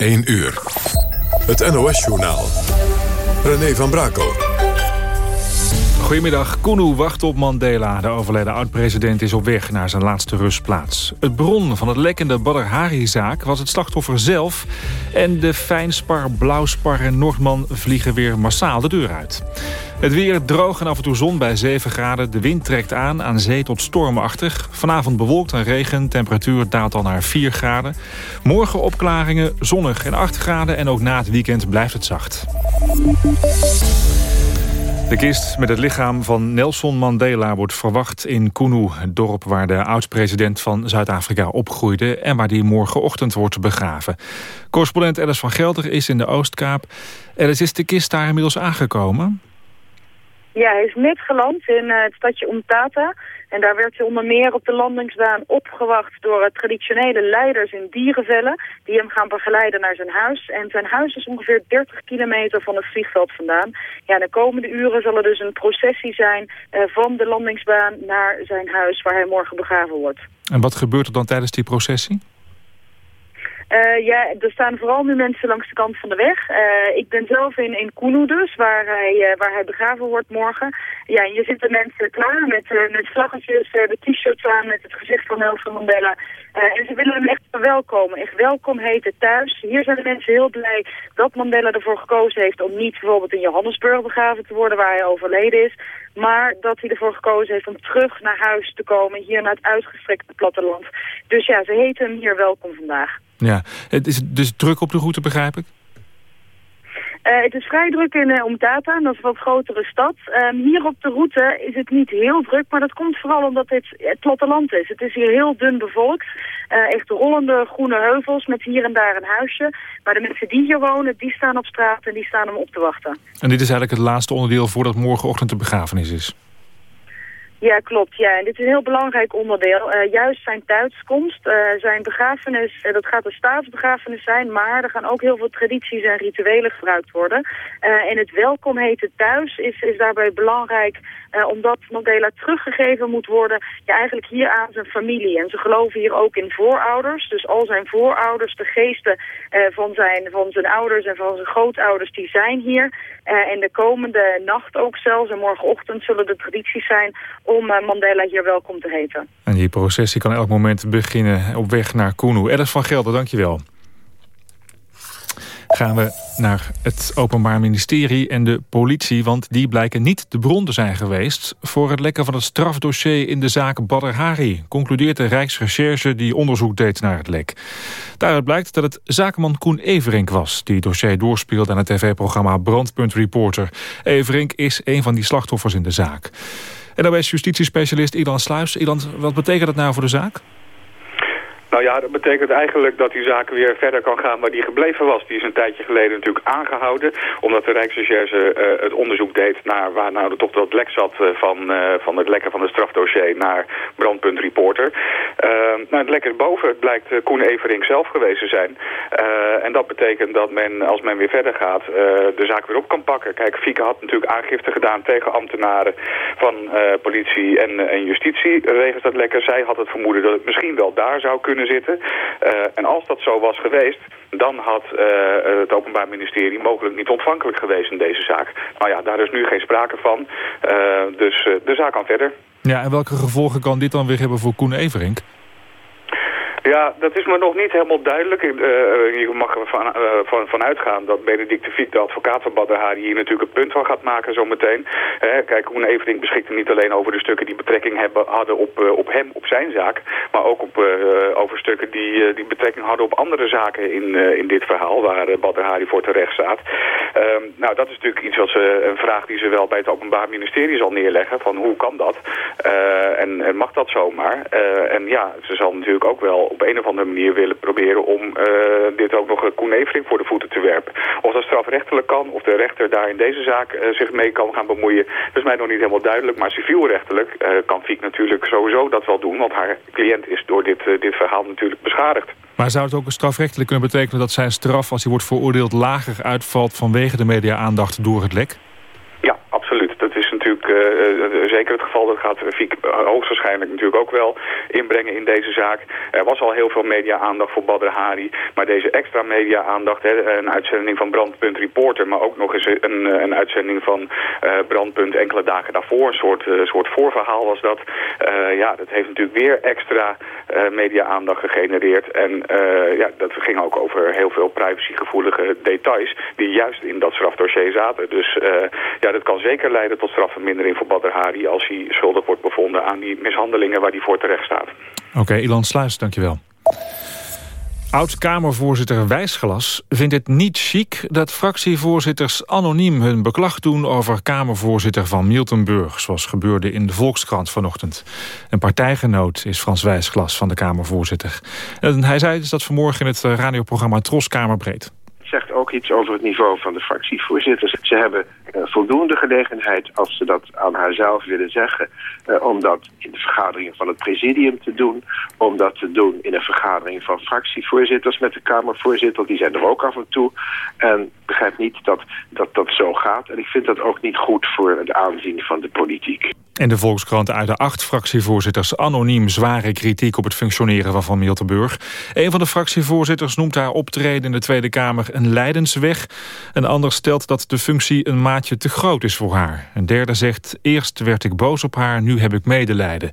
1 uur. Het NOS-journaal. René van Brakel. Goedemiddag. Kunu wacht op Mandela. De overleden oud-president is op weg naar zijn laatste rustplaats. Het bron van het lekkende Badr Hari-zaak was het slachtoffer zelf... en de fijnspar, blauwspar en Noordman vliegen weer massaal de deur uit. Het weer droog en af en toe zon bij 7 graden. De wind trekt aan, aan zee tot stormachtig. Vanavond bewolkt en regen. Temperatuur daalt al naar 4 graden. Morgen opklaringen, zonnig en 8 graden. En ook na het weekend blijft het zacht. De kist met het lichaam van Nelson Mandela wordt verwacht in Kunu, het dorp waar de oud-president van Zuid-Afrika opgroeide en waar die morgenochtend wordt begraven. Correspondent Alice van Gelder is in de Oostkaap. Alice, is de kist daar inmiddels aangekomen? Ja, hij is net geland in uh, het stadje Umtata. En daar werd hij onder meer op de landingsbaan opgewacht door uh, traditionele leiders in dierenvellen. Die hem gaan begeleiden naar zijn huis. En zijn huis is ongeveer 30 kilometer van het vliegveld vandaan. Ja, de komende uren zal er dus een processie zijn uh, van de landingsbaan naar zijn huis waar hij morgen begraven wordt. En wat gebeurt er dan tijdens die processie? Uh, ja, er staan vooral nu mensen langs de kant van de weg. Uh, ik ben zelf in, in Kunu dus, waar hij, uh, waar hij begraven wordt morgen. Ja, hier zitten mensen klaar met, met vlaggetjes, de t-shirts aan met het gezicht van Nelson Mandela. en ze willen hem echt verwelkomen, echt welkom heten thuis. Hier zijn de mensen heel blij dat Mandela ervoor gekozen heeft om niet bijvoorbeeld in Johannesburg begraven te worden, waar hij overleden is. Maar dat hij ervoor gekozen heeft om terug naar huis te komen, hier naar het uitgestrekte platteland. Dus ja, ze heten hem hier welkom vandaag. Ja, het is dus druk op de route, begrijp ik? Uh, het is vrij druk in uh, Umtata, dat is een wat grotere stad. Um, hier op de route is het niet heel druk, maar dat komt vooral omdat dit het platteland is. Het is hier heel dun bevolkt. Uh, echt rollende groene heuvels met hier en daar een huisje. Maar de mensen die hier wonen, die staan op straat en die staan om op te wachten. En dit is eigenlijk het laatste onderdeel voordat morgenochtend de begrafenis is? Ja, klopt. Ja. En dit is een heel belangrijk onderdeel. Uh, juist zijn thuiskomst, uh, zijn begrafenis, uh, dat gaat een staatsbegrafenis zijn, maar er gaan ook heel veel tradities en rituelen gebruikt worden. en het welkom heten thuis is, is daarbij belangrijk omdat Mandela teruggegeven moet worden ja, eigenlijk hier aan zijn familie. En ze geloven hier ook in voorouders. Dus al zijn voorouders, de geesten van, zijn, van zijn ouders en van zijn grootouders, die zijn hier. en de komende nacht ook zelfs en morgenochtend zullen de tradities zijn om Mandela hier welkom te heten. En die processie kan elk moment beginnen op weg naar Kunu. Alice van Gelder, dankjewel. Gaan we naar het Openbaar Ministerie en de politie... want die blijken niet de bron te zijn geweest... voor het lekken van het strafdossier in de zaak Badr Hari... concludeert de Rijksrecherche die onderzoek deed naar het lek. Daaruit blijkt dat het zakenman Koen Everink was... die het dossier doorspeelde aan het tv-programma Brandpunt Reporter. Everink is een van die slachtoffers in de zaak. NOS justitiespecialist Ilan Sluis. Ilan, wat betekent dat nou voor de zaak? Nou ja, dat betekent eigenlijk dat die zaak weer verder kan gaan waar die gebleven was. Die is een tijdje geleden natuurlijk aangehouden, omdat de Rijksrecherche uh, het onderzoek deed naar waar nou toch dat lek zat uh, van, uh, van het lekken van het strafdossier naar brandpunt reporter. nou, het lek is boven. Het blijkt Koen Evering zelf geweest te zijn. en dat betekent dat men, als men weer verder gaat, de zaak weer op kan pakken. Kijk, Fieke had natuurlijk aangifte gedaan tegen ambtenaren van politie en, en justitie wegens dat lekker. Zij had het vermoeden dat het misschien wel daar zou kunnen zitten. Uh, en als dat zo was geweest, dan had uh, het Openbaar Ministerie mogelijk niet ontvankelijk geweest in deze zaak. Nou ja, daar is nu geen sprake van. Uh, dus de zaak kan verder. Ja, en welke gevolgen kan dit dan weer hebben voor Koen Everink? Ja, dat is me nog niet helemaal duidelijk. Uh, je mag ervan uh, van, van uitgaan dat Benedict de Viet, de advocaat van Badr Hari, hier natuurlijk een punt van gaat maken zometeen. Uh, kijk, Koen Evering beschikte niet alleen over de stukken die betrekking hebben, hadden op, op hem, op zijn zaak, maar ook op, over stukken die, die betrekking hadden op andere zaken in, in dit verhaal, waar Badr Hari voor terecht staat. Ehm, nou, dat is natuurlijk iets wat ze, een vraag die ze wel bij het Openbaar Ministerie zal neerleggen, van hoe kan dat? En, mag dat zomaar? en ja, ze zal natuurlijk ook wel op een of andere manier willen proberen om uh, dit ook nog Koen Everink voor de voeten te werpen. Of dat strafrechtelijk kan, of de rechter daar in deze zaak uh, zich mee kan gaan bemoeien, dat is mij nog niet helemaal duidelijk. Maar civielrechtelijk uh, kan Fiek natuurlijk sowieso dat wel doen, want haar cliënt is door dit, dit verhaal natuurlijk beschadigd. Maar zou het ook strafrechtelijk kunnen betekenen dat zijn straf, als hij wordt veroordeeld, lager uitvalt vanwege de media-aandacht door het lek? Ja, absoluut. Dat is natuurlijk zeker het geval. Dat gaat Fiek hoogstwaarschijnlijk natuurlijk ook wel inbrengen in deze zaak. Er was al heel veel media-aandacht voor Badr Hari. Maar deze extra media-aandacht, een uitzending van Brandpunt Reporter... maar ook nog eens een, een uitzending van Brandpunt enkele dagen daarvoor. Een soort, soort voorverhaal was dat. ja, dat heeft natuurlijk weer extra media-aandacht gegenereerd. En ja, dat ging ook over heel veel privacygevoelige details... die juist in dat strafdossier zaten. Dus ja, dat kan zeker leiden tot strafvermindering voor Badr Hari... als hij schuldig wordt bevonden aan die mishandelingen waar hij voor terecht staat. Oké, Ilan Sluis, dankjewel. Oud-Kamervoorzitter Wijsglas vindt het niet chic dat fractievoorzitters anoniem hun beklag doen over Kamervoorzitter van Miltenburg, zoals gebeurde in de Volkskrant vanochtend. Een partijgenoot is Frans Wijsglas van de Kamervoorzitter. En hij zei dus dat vanmorgen in het radioprogramma Tros Kamerbreed zegt ook iets over het niveau van de fractievoorzitters. Ze hebben voldoende gelegenheid, als ze dat aan haarzelf willen zeggen... Uh, om dat in de vergaderingen van het presidium te doen... om dat te doen in een vergadering van fractievoorzitters met de Kamervoorzitter. Die zijn er ook af en toe. En begrijp niet dat, dat dat zo gaat. En ik vind dat ook niet goed voor het aanzien van de politiek. En de Volkskrant uit de acht fractievoorzitters anoniem zware kritiek op het functioneren van Van Miltenburg. Een van de fractievoorzitters noemt haar optreden in de Tweede Kamer een leidensweg. Een ander stelt dat de functie een maatje te groot is voor haar. Een derde zegt, eerst werd ik boos op haar, nu heb ik medelijden.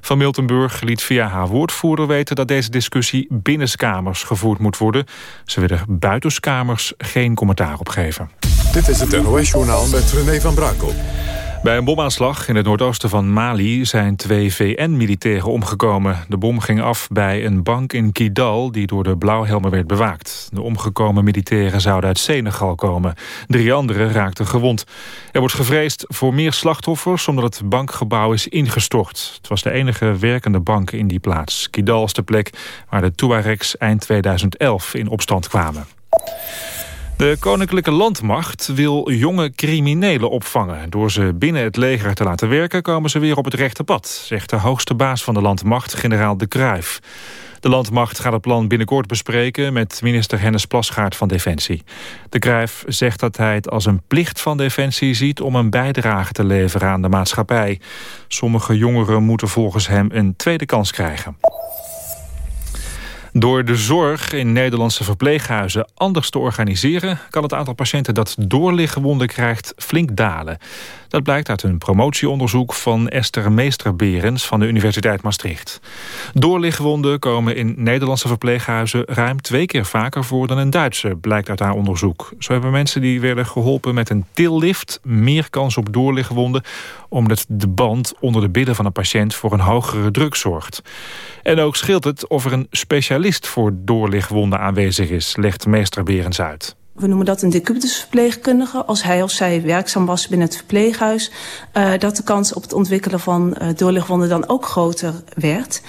Van Miltenburg liet via haar woordvoerder weten dat deze discussie binnenskamers gevoerd moet worden. Ze willen buitenskamers geen commentaar op geven. Dit is het NOS-journaal met René van Brakel. Bij een bomaanslag in het noordoosten van Mali zijn twee VN-militairen omgekomen. De bom ging af bij een bank in Kidal die door de blauwhelmen werd bewaakt. De omgekomen militairen zouden uit Senegal komen. Drie anderen raakten gewond. Er wordt gevreesd voor meer slachtoffers omdat het bankgebouw is ingestort. Het was de enige werkende bank in die plaats. Kidal is de plek waar de Tuaregs eind 2011 in opstand kwamen. De Koninklijke Landmacht wil jonge criminelen opvangen. Door ze binnen het leger te laten werken komen ze weer op het rechte pad, zegt de hoogste baas van de Landmacht, generaal De Kruijf. De Landmacht gaat het plan binnenkort bespreken met minister Hennis Plasgaard van Defensie. De Kruijf zegt dat hij het als een plicht van Defensie ziet om een bijdrage te leveren aan de maatschappij. Sommige jongeren moeten volgens hem een tweede kans krijgen. Door de zorg in Nederlandse verpleeghuizen anders te organiseren... kan het aantal patiënten dat doorliggenwonden krijgt flink dalen. Dat blijkt uit een promotieonderzoek van Esther Meesterberens van de Universiteit Maastricht. Doorligwonden komen in Nederlandse verpleeghuizen ruim twee keer vaker voor dan in Duitse, blijkt uit haar onderzoek. Zo hebben mensen die werden geholpen met een tillift meer kans op doorligwonden, omdat de band onder de billen van een patiënt voor een hogere druk zorgt. En ook scheelt het of er een specialist voor doorligwonden aanwezig is, legt Meester Berens uit we noemen dat een decubitusverpleegkundige. Als hij of zij werkzaam was binnen het verpleeghuis... Uh, dat de kans op het ontwikkelen van uh, doorligwonden dan ook groter werd.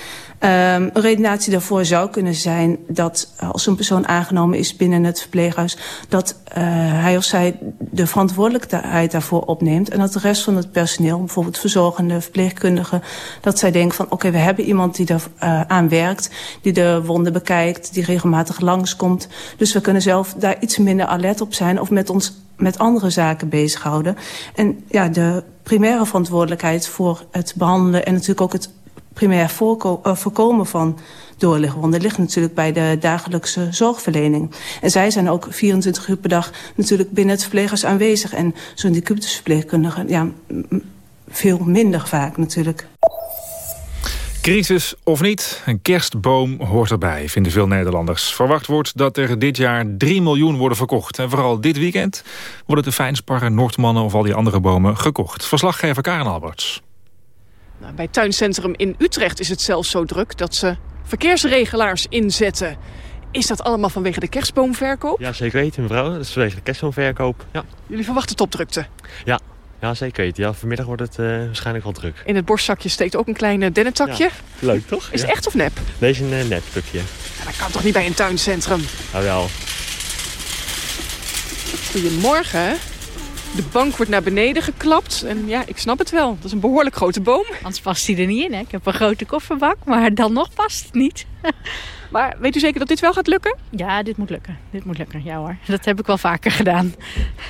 Um, een redenatie daarvoor zou kunnen zijn dat als een persoon aangenomen is binnen het verpleeghuis... dat uh, hij of zij de verantwoordelijkheid daarvoor opneemt... en dat de rest van het personeel, bijvoorbeeld verzorgende, verpleegkundigen... dat zij denken van oké, we hebben iemand die daar uh, aan werkt... die de wonden bekijkt, die regelmatig langskomt. Dus we kunnen zelf daar iets minder alert op zijn... of met ons met andere zaken bezighouden. En ja, de primaire verantwoordelijkheid voor het behandelen... en natuurlijk ook het primair voorko uh, voorkomen van doorligwonden ligt natuurlijk bij de dagelijkse zorgverlening. En zij zijn ook 24 uur per dag natuurlijk binnen het verplegers aanwezig. En zo'n decubitusverpleegkundige, ja, veel minder vaak natuurlijk. Crisis of niet, een kerstboom hoort erbij, vinden veel Nederlanders. Verwacht wordt dat er dit jaar 3 miljoen worden verkocht. En vooral dit weekend worden de fijnsparren, Noordmannen of al die andere bomen gekocht. Verslaggever Karen Alberts. Nou, bij Tuincentrum in Utrecht is het zelfs zo druk dat ze verkeersregelaars inzetten. Is dat allemaal vanwege de kerstboomverkoop? Ja, zeker weten mevrouw. Dat is vanwege de kerstboomverkoop. Ja. Jullie verwachten topdrukte? Ja, ja zeker weten. Ja, vanmiddag wordt het uh, waarschijnlijk wel druk. In het borstzakje steekt ook een klein dennentakje. Ja, leuk toch? Is het echt of nep? Deze is een uh, nep stukje. Ja, dat kan toch niet bij een tuincentrum? Nou wel. Goedemorgen. De bank wordt naar beneden geklapt. En ja, ik snap het wel. Dat is een behoorlijk grote boom. Anders past hij er niet in. Hè? Ik heb een grote kofferbak, maar dan nog past het niet. Maar weet u zeker dat dit wel gaat lukken? Ja, dit moet lukken. Dit moet lukken, ja hoor. Dat heb ik wel vaker gedaan.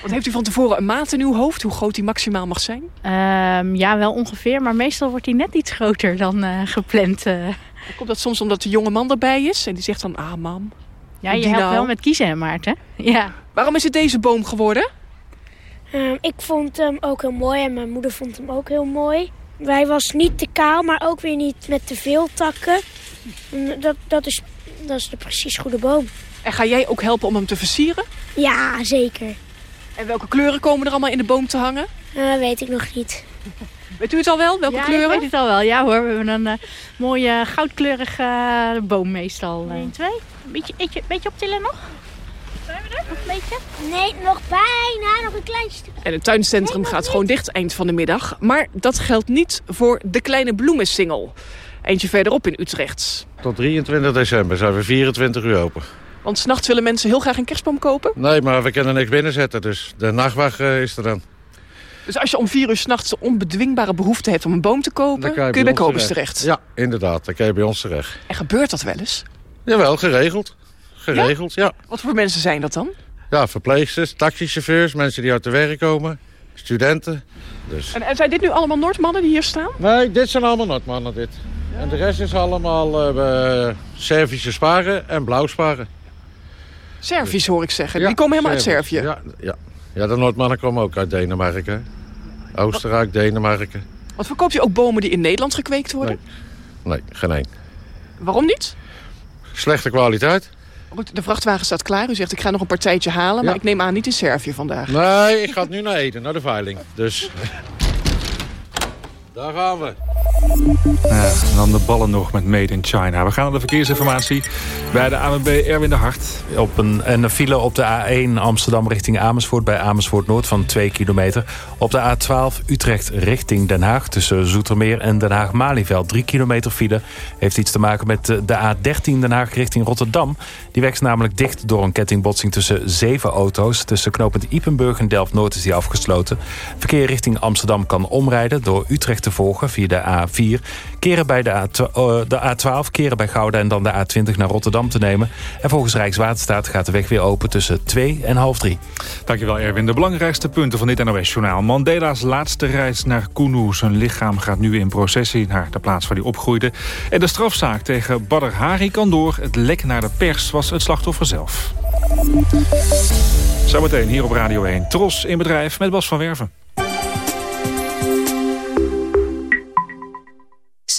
Want heeft u van tevoren een maat in uw hoofd hoe groot die maximaal mag zijn? Um, ja, wel ongeveer. Maar meestal wordt hij net iets groter dan uh, gepland. Uh. Komt dat soms omdat de jonge man erbij is? En die zegt dan, ah mam. Ja, je helpt nou? wel met kiezen, Maarten. Ja. Waarom is het deze boom geworden? Uh, ik vond hem ook heel mooi en mijn moeder vond hem ook heel mooi. Hij was niet te kaal, maar ook weer niet met te veel takken. Dat, dat, is, dat is de precies goede boom. En ga jij ook helpen om hem te versieren? Ja, zeker. En welke kleuren komen er allemaal in de boom te hangen? Uh, weet ik nog niet. Weet u het al wel? Welke ja, kleuren? ik weet het al wel. Ja hoor, we hebben een uh, mooie goudkleurige uh, boom meestal. 1, 2. Beetje, beetje, beetje optillen nog? Nog een beetje? Nee, nog bijna. Nog een klein stuk. En het tuincentrum nee, gaat gewoon dicht eind van de middag. Maar dat geldt niet voor de kleine bloemensingel. Eentje verderop in Utrecht. Tot 23 december zijn we 24 uur open. Want s'nachts willen mensen heel graag een kerstboom kopen? Nee, maar we kunnen niks binnenzetten, dus de nachtwacht uh, is er dan. Dus als je om vier uur s'nachts de onbedwingbare behoefte hebt om een boom te kopen... kun je, kun je bij Kobus terecht. terecht. Ja, inderdaad. Dan kun je bij ons terecht. En gebeurt dat wel eens? Jawel, geregeld. Geregeld, ja. ja. Wat voor mensen zijn dat dan? Ja, verpleegsters, taxichauffeurs, mensen die uit de werk komen, studenten. Dus. En, en zijn dit nu allemaal Noordmannen die hier staan? Nee, dit zijn allemaal Noordmannen, dit. Ja. En de rest is allemaal uh, Servische sparen en blauwsparen. Servisch hoor ik zeggen. Ja, die komen helemaal Servisch. uit Servië. Ja, ja. ja, de Noordmannen komen ook uit Denemarken. Oostenrijk, Denemarken. Wat verkoopt u ook bomen die in Nederland gekweekt worden? Nee, nee geen één. Waarom niet? Slechte kwaliteit. Goed, de vrachtwagen staat klaar. U zegt ik ga nog een partijtje halen, maar ik neem aan niet in Servië vandaag. Nee, ik ga het nu naar Eden, naar de veiling. Dus daar gaan we. Ja, dan de ballen nog met Made in China. We gaan naar de verkeersinformatie bij de ANWB Erwin de Hart. Op een, een file op de A1 Amsterdam richting Amersfoort... bij Amersfoort Noord van 2 kilometer. Op de A12 Utrecht richting Den Haag... tussen Zoetermeer en Den Haag-Malieveld. 3 kilometer file heeft iets te maken met de A13 Den Haag richting Rotterdam. Die is namelijk dicht door een kettingbotsing tussen zeven auto's. Tussen knooppunt Ipenburg en Delft-Noord is die afgesloten. Verkeer richting Amsterdam kan omrijden door Utrecht te volgen via de A4. Keren bij de, A12, de A12, keren bij Gouda en dan de A20 naar Rotterdam te nemen. En volgens Rijkswaterstaat gaat de weg weer open tussen 2 en half 3. Dankjewel Erwin. De belangrijkste punten van dit NOS-journaal. Mandela's laatste reis naar Kunu. Zijn lichaam gaat nu in processie naar de plaats waar hij opgroeide. En de strafzaak tegen Badr Hari kan door. Het lek naar de pers was het slachtoffer zelf. Zometeen hier op Radio 1. Tros in bedrijf met Bas van Werven.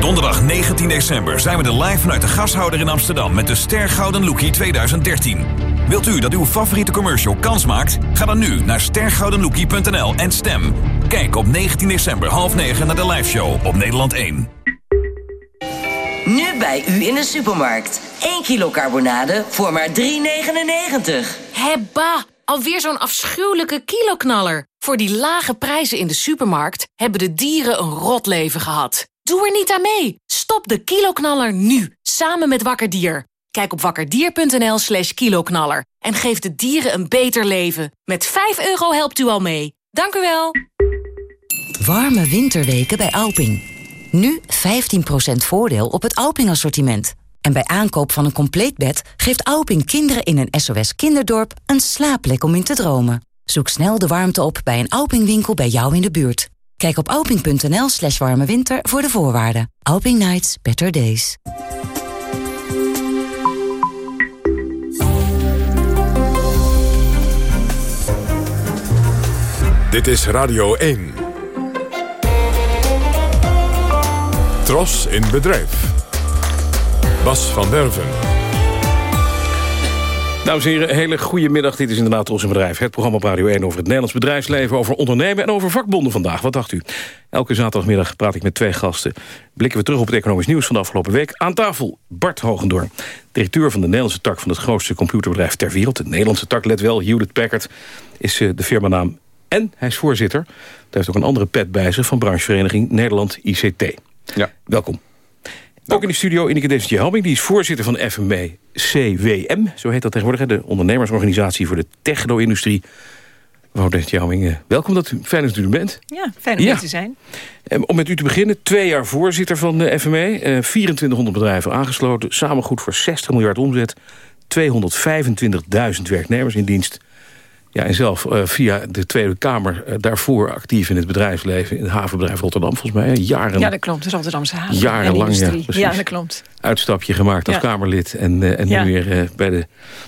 Donderdag 19 december zijn we er live vanuit de gashouder in Amsterdam... met de Ster Gouden Lookie 2013. Wilt u dat uw favoriete commercial kans maakt? Ga dan nu naar stergoudenlookie.nl en stem. Kijk op 19 december half 9 naar de liveshow op Nederland 1. Nu bij u in de supermarkt. 1 kilo carbonade voor maar 3,99. Hebba, alweer zo'n afschuwelijke kiloknaller. Voor die lage prijzen in de supermarkt hebben de dieren een rot leven gehad. Doe er niet aan mee. Stop de kiloknaller nu, samen met Wakkerdier. Kijk op wakkerdier.nl slash kiloknaller en geef de dieren een beter leven. Met 5 euro helpt u al mee. Dank u wel. Warme winterweken bij Alping. Nu 15% voordeel op het Alping-assortiment. En bij aankoop van een compleet bed geeft Alping kinderen in een SOS kinderdorp een slaapplek om in te dromen. Zoek snel de warmte op bij een Alping-winkel bij jou in de buurt. Kijk op alping.nl slash warme winter voor de voorwaarden. Alping Nights, better days. Dit is Radio 1. Tros in bedrijf. Bas van Werven. Dames en heren, hele goede middag. Dit is inderdaad ons bedrijf. Het programma op Radio 1 over het Nederlands bedrijfsleven... over ondernemen en over vakbonden vandaag. Wat dacht u? Elke zaterdagmiddag praat ik met twee gasten. Blikken we terug op het economisch nieuws van de afgelopen week. Aan tafel Bart Hogendoorn, directeur van de Nederlandse tak... van het grootste computerbedrijf ter wereld. De Nederlandse tak, let wel, Hewlett Packard... is uh, de firmanaam en hij is voorzitter. Hij heeft ook een andere pet bij zich... van branchevereniging Nederland ICT. Ja. Welkom. Ook in de studio Ineke Deventje Helming, die is voorzitter van FMB CWM. Zo heet dat tegenwoordig, de ondernemersorganisatie voor de techno-industrie. Mevrouw Deventje Helming, welkom, dat u, fijn dat u er bent. Ja, fijn om ja. te zijn. Om met u te beginnen, twee jaar voorzitter van de FME. Eh, 2400 bedrijven aangesloten, samen goed voor 60 miljard omzet. 225.000 werknemers in dienst. Ja, en zelf uh, via de Tweede Kamer uh, daarvoor actief in het bedrijfsleven... in het havenbedrijf Rotterdam, volgens mij. Jaren, ja, dat klopt. De Rotterdamse haven Jarenlang, ja, ja, dat klopt. Uitstapje gemaakt als. Kamerlid en, uh, en ja. nu weer bij, de,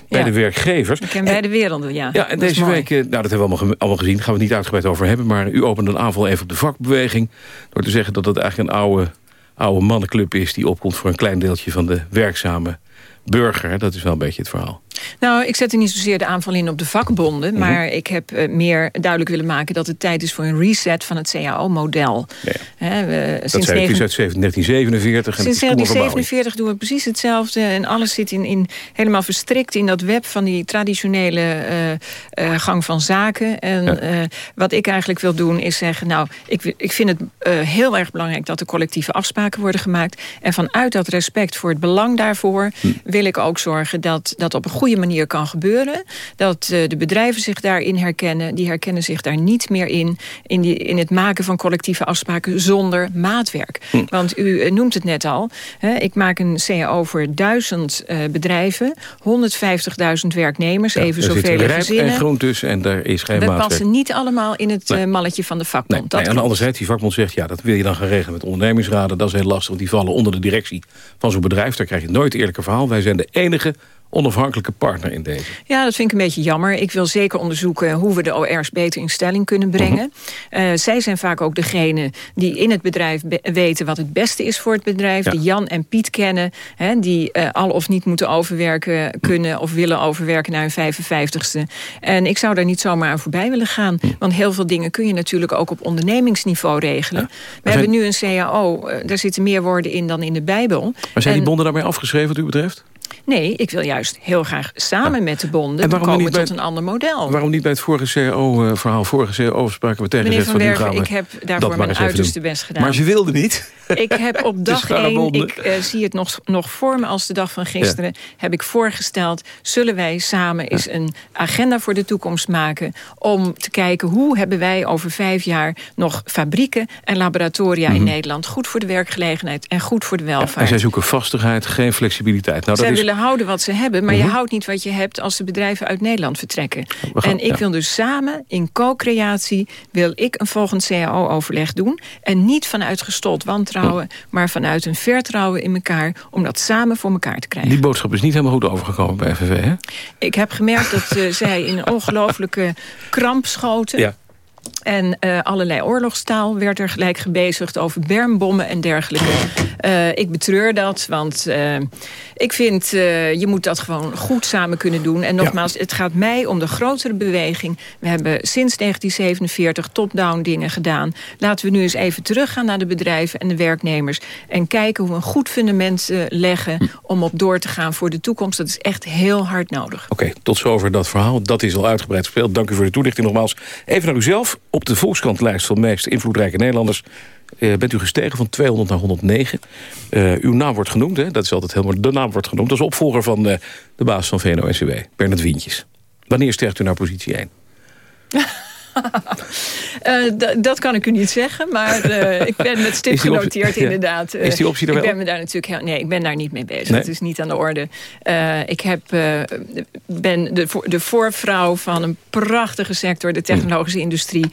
bij de werkgevers. Ik ken beide werelden, ja. Ja, en dat deze week, nou, dat hebben we allemaal, allemaal gezien. Daar gaan we het niet uitgebreid over hebben. Maar u opende een aanval even op de vakbeweging... door te zeggen dat het eigenlijk een oude, oude mannenclub is... die opkomt voor een klein deeltje van de werkzame burger. Dat is wel een beetje het verhaal. Nou, ik zet er niet zozeer de aanval in op de vakbonden... Mm -hmm. maar ik heb uh, meer duidelijk willen maken... dat het tijd is voor een reset van het CAO-model. Ja. dat sinds zei negen... uit 1947. Sinds 1947 doen we precies hetzelfde. En alles zit in, in, helemaal verstrikt in dat web... van die traditionele uh, uh, gang van zaken. En ja. wat ik eigenlijk wil doen is zeggen... nou, ik, ik vind het heel erg belangrijk... dat er collectieve afspraken worden gemaakt. En vanuit dat respect voor het belang daarvoor... Hm. wil ik ook zorgen dat dat op een goede manier kan gebeuren. Dat uh, de bedrijven zich daarin herkennen. Die herkennen zich daar niet meer in. In, die, in het maken van collectieve afspraken zonder maatwerk. Hm. Want u uh, noemt het net al. Hè, ik maak een CAO voor duizend uh, bedrijven. 150.000 werknemers. Ja, even zoveel gezinnen. en groen tussen en daar is geen We maatwerk. passen niet allemaal in het nee. malletje van de vakbond. Nee, nee, en anderzijds, die vakbond zegt... ja, dat wil je dan gaan regelen met ondernemingsraden. Dat is heel lastig, want die vallen onder de directie van zo'n bedrijf. Daar krijg je nooit eerlijke verhaal. Wij zijn de enige onafhankelijke partner in deze. Ja, dat vind ik een beetje jammer. Ik wil zeker onderzoeken hoe we de OR's beter in stelling kunnen brengen. Uh -huh. uh, zij zijn vaak ook degene die in het bedrijf weten wat het beste is voor het bedrijf. Ja. Die Jan en Piet kennen. Hè, die uh, al of niet moeten overwerken kunnen of willen overwerken naar hun 55ste. En ik zou daar niet zomaar aan voorbij willen gaan. Hm. Want heel veel dingen kun je natuurlijk ook op ondernemingsniveau regelen. Ja. We zijn... hebben nu een CAO, daar zitten meer woorden in dan in de Bijbel. Maar zijn en... die bonden daarmee afgeschreven wat u betreft? Nee, ik wil juist heel graag samen ja. met de bonden komen tot bij, een ander model. Waarom niet bij het vorige CAO-verhaal, vorige CAO-afspraken we tegen Meneer Van Werven, ik heb daarvoor mijn uiterste best gedaan. Maar ze wilde niet. Ik heb op dag één, ik uh, zie het nog, nog voor me als de dag van gisteren... Ja. heb ik voorgesteld, zullen wij samen eens ja. een agenda voor de toekomst maken... om te kijken hoe hebben wij over vijf jaar nog fabrieken en laboratoria mm -hmm. in Nederland... goed voor de werkgelegenheid en goed voor de welvaart. En zij zoeken vastigheid, geen flexibiliteit. Nou, dat is... willen houden wat ze hebben, maar mm -hmm. je houdt niet wat je hebt... als de bedrijven uit Nederland vertrekken. Gaan, en ik wil dus samen, in co-creatie... wil ik een volgend CAO-overleg doen... en niet vanuit gestold wantrouwen maar vanuit een vertrouwen in elkaar... om dat samen voor elkaar te krijgen. Die boodschap is niet helemaal goed overgekomen bij FNV, hè? Ik heb gemerkt dat uh, zij in een ongelooflijke kramp schoten... Ja. En uh, allerlei oorlogstaal werd er gelijk gebezigd over bermbommen en dergelijke. Uh, ik betreur dat, want uh, ik vind je moet dat gewoon goed samen kunnen doen. En nogmaals, ja. het gaat mij om de grotere beweging. We hebben sinds 1947 top-down dingen gedaan. Laten we nu eens even teruggaan naar de bedrijven en de werknemers. En kijken hoe we een goed fundament leggen hm. om op door te gaan voor de toekomst. Dat is echt heel hard nodig. Oké, okay, tot zover dat verhaal. Dat is al uitgebreid gespeeld. Dank u voor de toelichting nogmaals. Even naar uzelf. Op de Volkskrantlijst van de meest invloedrijke Nederlanders... Uh, bent u gestegen van 200 naar 109. Uh, uw naam wordt genoemd, hè? dat is altijd helemaal... de naam wordt genoemd. Is opvolger van uh, de baas van VNO-NCW, Bernard Wientjes. Wanneer stijgt u naar positie 1? uh, dat kan ik u niet zeggen, maar uh, ik ben met stip genoteerd inderdaad. Uh, is die optie er ik wel? ben me daar natuurlijk heel, nee, ik ben daar niet mee bezig. Nee? Het is niet aan de orde. ik heb, ben de, de voorvrouw van een prachtige sector, de technologische industrie.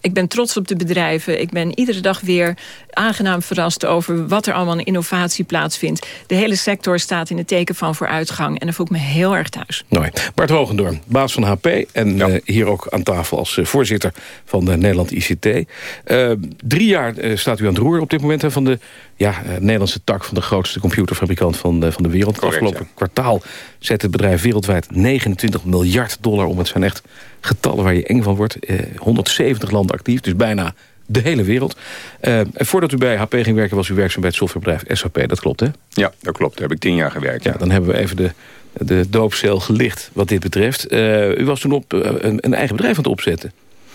Ik ben trots op de bedrijven. Ik ben iedere dag weer aangenaam verrast over wat er allemaal in innovatie plaatsvindt. De hele sector staat in het teken van vooruitgang. En daar voel ik me heel erg thuis. Mooi. Bart Hogendoorn, baas van HP. En eh, hier ook aan tafel als uh, voorzitter van de Nederland ICT. Uh, drie jaar staat u aan het roer op dit moment... Hè, van de ja, Nederlandse tak van de grootste computerfabrikant van de, van de wereld. Correct, Afgelopen ja. kwartaal zet het bedrijf wereldwijd 29 miljard dollar om. Het zijn echt getallen waar je eng van wordt. 170 landen actief, dus bijna de hele wereld. Uh, voordat u bij HP ging werken was u werkzaam bij het softwarebedrijf SAP. Dat klopt, hè? Ja, dat klopt. Daar heb ik tien jaar gewerkt. Ja, dan hebben we even de, de doopcel gelicht wat dit betreft. Uh, u was toen op uh, een, een, eigen bedrijf aan het opzetten.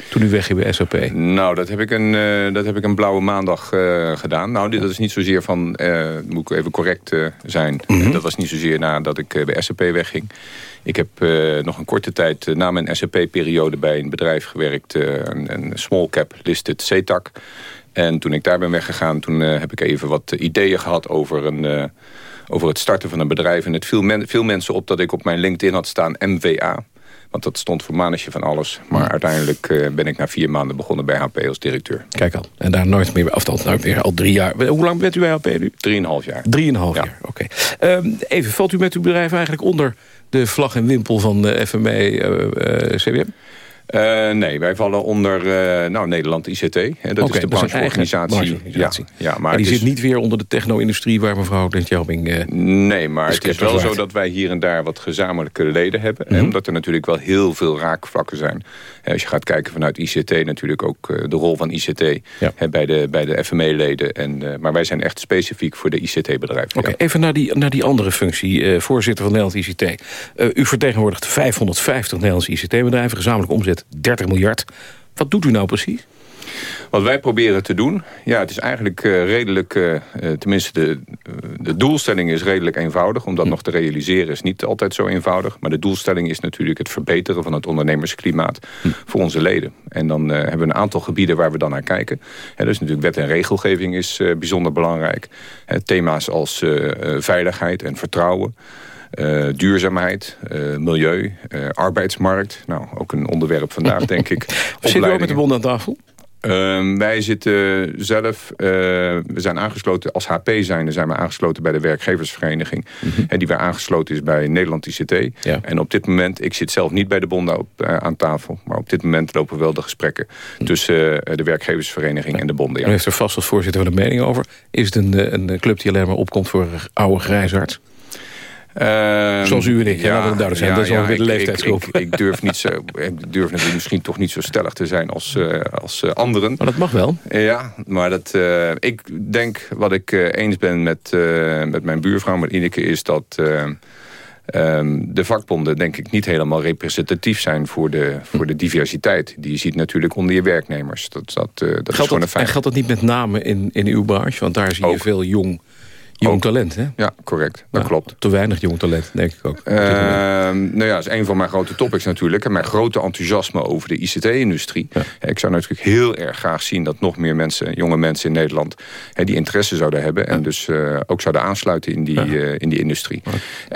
Toen u wegging bij SAP. Nou, dat heb ik een, uh, dat heb ik een blauwe maandag gedaan. Nou, dit, dat is niet zozeer van... moet ik even correct zijn. Mm -hmm. Dat was niet zozeer nadat ik bij SAP wegging. Ik heb uh, nog een korte tijd uh, na mijn SAP-periode bij een bedrijf gewerkt. Uh, een, een small cap listed CETAC. En toen ik daar ben weggegaan, toen heb ik even wat ideeën gehad over, een, over het starten van een bedrijf. En het viel men, veel mensen op dat ik op mijn LinkedIn had staan MVA. Want dat stond voor mannetje van alles. Maar uiteindelijk uh, ben ik na vier maanden begonnen bij HP als directeur. Kijk al. En daar nooit meer, of nooit meer, al drie jaar. Hoe lang bent u bij HP nu? Drieënhalf jaar. Drieënhalf ja. jaar, oké. Okay. Um, even, valt u met uw bedrijf eigenlijk onder de vlag en wimpel van de FME uh, uh, CWM? Uh, nee, wij vallen onder uh, nou, Nederland ICT. Hè, dat okay, is de brancheorganisatie. Ja, ja, maar en die zit niet weer onder de techno-industrie... waar mevrouw Dentjelbing... Uh, nee, maar het is wel zo dat wij hier en daar wat gezamenlijke leden hebben. Mm -hmm. Omdat er natuurlijk wel heel veel raakvlakken zijn. Als je gaat kijken vanuit ICT natuurlijk ook de rol van ICT... Ja. Hè, bij, de, bij de FME-leden. En, maar wij zijn echt specifiek voor de ICT-bedrijven. Oké, even naar die, naar die andere functie. voorzitter van Nederland ICT. u vertegenwoordigt 550 Nederlandse ICT-bedrijven. Gezamenlijk omzet 30 miljard. Wat doet u nou precies? Wat wij proberen te doen, ja, het is eigenlijk uh, redelijk, uh, tenminste de, de doelstelling is redelijk eenvoudig. Om dat hm. nog te realiseren is niet altijd zo eenvoudig. Maar de doelstelling is natuurlijk het verbeteren van het ondernemersklimaat hm. voor onze leden. En dan uh, hebben we een aantal gebieden waar we dan naar kijken. En dus natuurlijk wet en regelgeving is bijzonder belangrijk. thema's als veiligheid en vertrouwen. Uh, duurzaamheid, uh, milieu, uh, arbeidsmarkt. Nou, ook een onderwerp vandaag, denk ik. Zit u ook met de bond aan tafel? Uh, wij zitten zelf, uh, we zijn aangesloten, als HP zijn, zijn we aangesloten bij de werkgeversvereniging. Mm -hmm. En die weer aangesloten is bij Nederland ICT. Ja. En op dit moment, ik zit zelf niet bij de bonden op, uh, aan tafel. Maar op dit moment lopen wel de gesprekken mm. tussen de werkgeversvereniging ja. en de bonden. Ja. U heeft er vast als voorzitter van de mening over. Is het een, een club die alleen maar opkomt voor oude grijsarts? Um, Zoals u en ik, ja, duidelijk zijn. Ja, dat is ongeveer ja, de leeftijdsgroep. Ik, ik, ik, durf niet zo, ik durf natuurlijk misschien toch niet zo stellig te zijn als, uh, als uh, anderen. Maar dat mag wel. Ja, maar dat, uh, ik denk wat ik eens ben met, met mijn buurvrouw, met Ineke, is dat... Um, de vakbonden denk ik niet helemaal representatief zijn voor de, voor de diversiteit. Die je ziet natuurlijk onder je werknemers. Dat, dat, dat geldt is gewoon een feit. En geldt dat niet met name in, in uw branche? Want daar zie je ook. veel jong Jong talent, hè? Ja, correct. Dat klopt. Te weinig jong talent, denk ik ook. Uh, nou ja, dat is een van mijn grote topics natuurlijk. En mijn grote enthousiasme over de ICT-industrie. Ja. Ik zou natuurlijk heel erg graag zien dat nog meer mensen, jonge mensen in Nederland... Die interesse zouden hebben. En dus uh, ook zouden aansluiten in die, uh, in die industrie.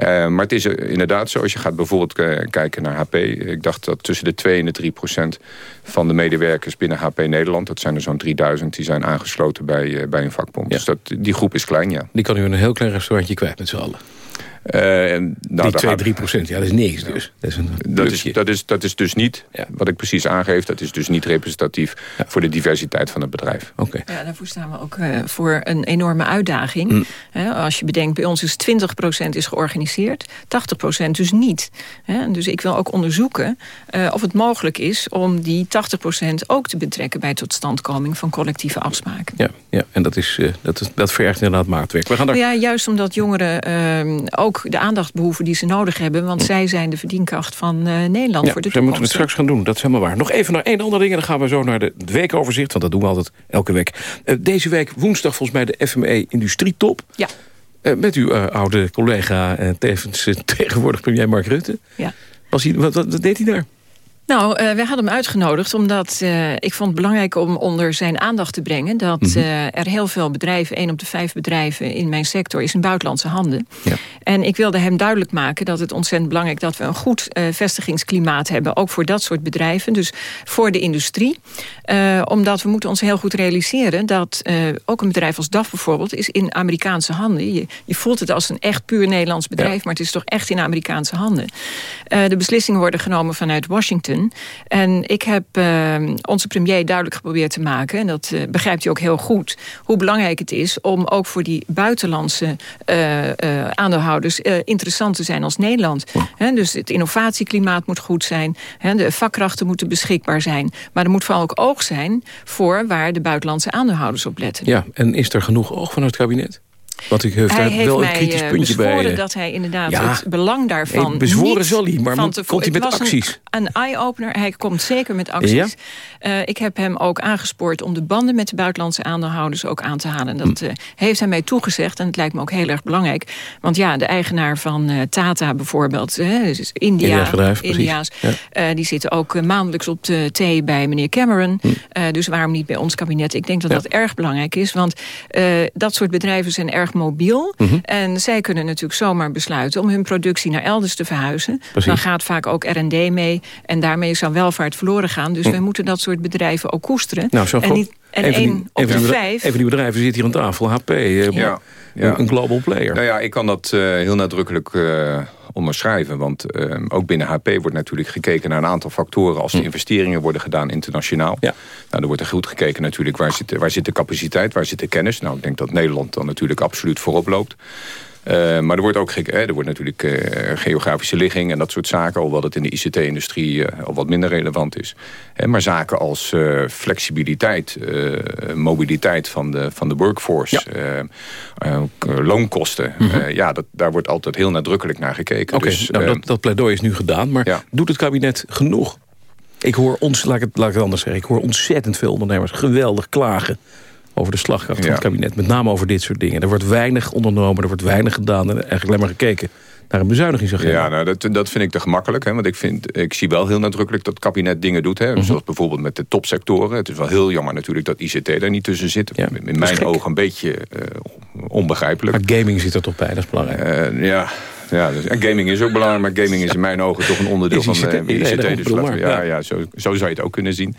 maar het is inderdaad zo, als je gaat bijvoorbeeld kijken naar HP. Ik dacht dat tussen de 2 en de 3 procent van de medewerkers binnen HP Nederland... dat zijn er zo'n 3000, die zijn aangesloten bij, bij een vakbond. Dus dat, die groep is klein, ja. Die kan u een heel klein restaurantje kwijt met z'n allen. Uh, nou, die 2, 3 procent, ja, dat is niks dus. Dat is, een dat, is, dat, is, dat is dus niet, ja. wat ik precies aangeef... dat is dus niet representatief ja. voor de diversiteit van het bedrijf. Okay. Ja, daarvoor staan we ook uh, voor een enorme uitdaging. Mm. He, als je bedenkt, bij ons is 20 procent is georganiseerd... 80 procent dus niet. He, dus ik wil ook onderzoeken uh, of het mogelijk is... om die 80 procent ook te betrekken bij totstandkoming... van collectieve afspraken. Ja, ja en dat, is, dat, is, dat vergt inderdaad maatwerk. We gaan daar... Ja, juist omdat jongeren ehm, ook de aandacht behoeven die ze nodig hebben. Want zij zijn de verdienkracht van uh, Nederland ja, voor de toekomst. moeten we het straks gaan doen, dat is helemaal waar. Nog even naar één ander ding en dan gaan we zo naar de weekoverzicht. Want dat doen we altijd elke week. Uh, deze week woensdag volgens mij de FME Industrietop. Ja. Uh, met uw oude collega en tevens tegenwoordig premier Mark Rutte. Ja. Was hij, wat, wat deed hij daar? Nou, uh, wij hadden hem uitgenodigd omdat uh, ik vond het belangrijk om onder zijn aandacht te brengen... dat mm -hmm. uh, er heel veel bedrijven, één op de vijf bedrijven in mijn sector... is in buitenlandse handen. Ja. En ik wilde hem duidelijk maken dat het ontzettend belangrijk... dat we een goed vestigingsklimaat hebben, ook voor dat soort bedrijven. Dus voor de industrie. omdat we moeten ons heel goed realiseren... dat ook een bedrijf als DAF bijvoorbeeld is in Amerikaanse handen. Je, je voelt het als een echt puur Nederlands bedrijf... Ja. maar het is toch echt in Amerikaanse handen. de beslissingen worden genomen vanuit Washington... En ik heb uh, onze premier duidelijk geprobeerd te maken... en dat uh, begrijpt hij ook heel goed... hoe belangrijk het is om ook voor die buitenlandse uh, aandeelhouders... interessant te zijn als Nederland. He, dus het innovatieklimaat moet goed zijn. He, de vakkrachten moeten beschikbaar zijn. Maar er moet vooral ook oog zijn voor waar de buitenlandse aandeelhouders op letten. Ja, en is er genoeg oog van het kabinet? Want ik heeft hij daar wel een kritisch mij, puntje bij. Hij dat hij inderdaad ja, het belang daarvan... Bezworen zal hij, maar moet, komt hij met acties? Een, een eye-opener, hij komt zeker met acties. Ja? Uh, ik heb hem ook aangespoord om de banden met de buitenlandse aandeelhouders ook aan te halen. Dat uh, heeft hij mij toegezegd en het lijkt me ook heel erg belangrijk. Want ja, de eigenaar van uh, Tata bijvoorbeeld, dus India, India's, bedrijf, India's ja. die zitten ook maandelijks op de thee bij meneer Cameron. Hm. dus waarom niet bij ons kabinet? Ik denk dat dat erg belangrijk is, want dat soort bedrijven zijn erg mobiel. Mm -hmm. En zij kunnen natuurlijk zomaar besluiten om hun productie naar elders te verhuizen. Precies. Dan gaat vaak ook R&D mee en daarmee zou welvaart verloren gaan. Dus hm. we moeten dat soort bedrijven ook koesteren. Nou, zo en niet, en één op de vijf... Even die bedrijven zit hier aan tafel. HP, uh, ja. Ja. een global player. Nou ja, ik kan dat uh, heel nadrukkelijk uh, onderschrijven. Want uh, ook binnen HP wordt natuurlijk gekeken naar een aantal factoren... als de investeringen worden gedaan internationaal. Ja. Nou, er wordt er goed gekeken natuurlijk waar zit, waar zit de capaciteit, waar zit de kennis. Nou, ik denk dat Nederland dan natuurlijk absoluut voorop loopt. Uh, maar er wordt ook hè, er wordt natuurlijk uh, geografische ligging en dat soort zaken, alhoewel het in de ICT-industrie uh, al wat minder relevant is. Hè, maar zaken als flexibiliteit, mobiliteit van de, van de workforce, ja. loonkosten, mm -hmm. ja, dat, daar wordt altijd heel nadrukkelijk naar gekeken. Oké, okay, dus, nou, dat, dat pleidooi is nu gedaan, maar ja. doet het kabinet genoeg? Ik hoor ons, laat ik, het, laat ik het anders zeggen, ik hoor ontzettend veel ondernemers geweldig klagen over de slagkracht ja. van het kabinet. Met name over dit soort dingen. Er wordt weinig ondernomen, er wordt weinig gedaan... en eigenlijk alleen maar gekeken naar een bezuinigingsagenda. Ja, nou, dat, dat vind ik te gemakkelijk. Hè, want ik, vind, ik zie wel heel nadrukkelijk dat het kabinet dingen doet. Hè, mm -hmm. Zoals bijvoorbeeld met de topsectoren. Het is wel heel jammer natuurlijk dat ICT daar niet tussen zit. Ja, in mijn ogen een beetje uh, onbegrijpelijk. Maar gaming zit er toch bij, dat is belangrijk. Uh, ja, ja, dus, en gaming is ook belangrijk, maar gaming is in mijn ogen toch een onderdeel van de ICT. Dus we, ja, ja, zo, zo zou je het ook kunnen zien.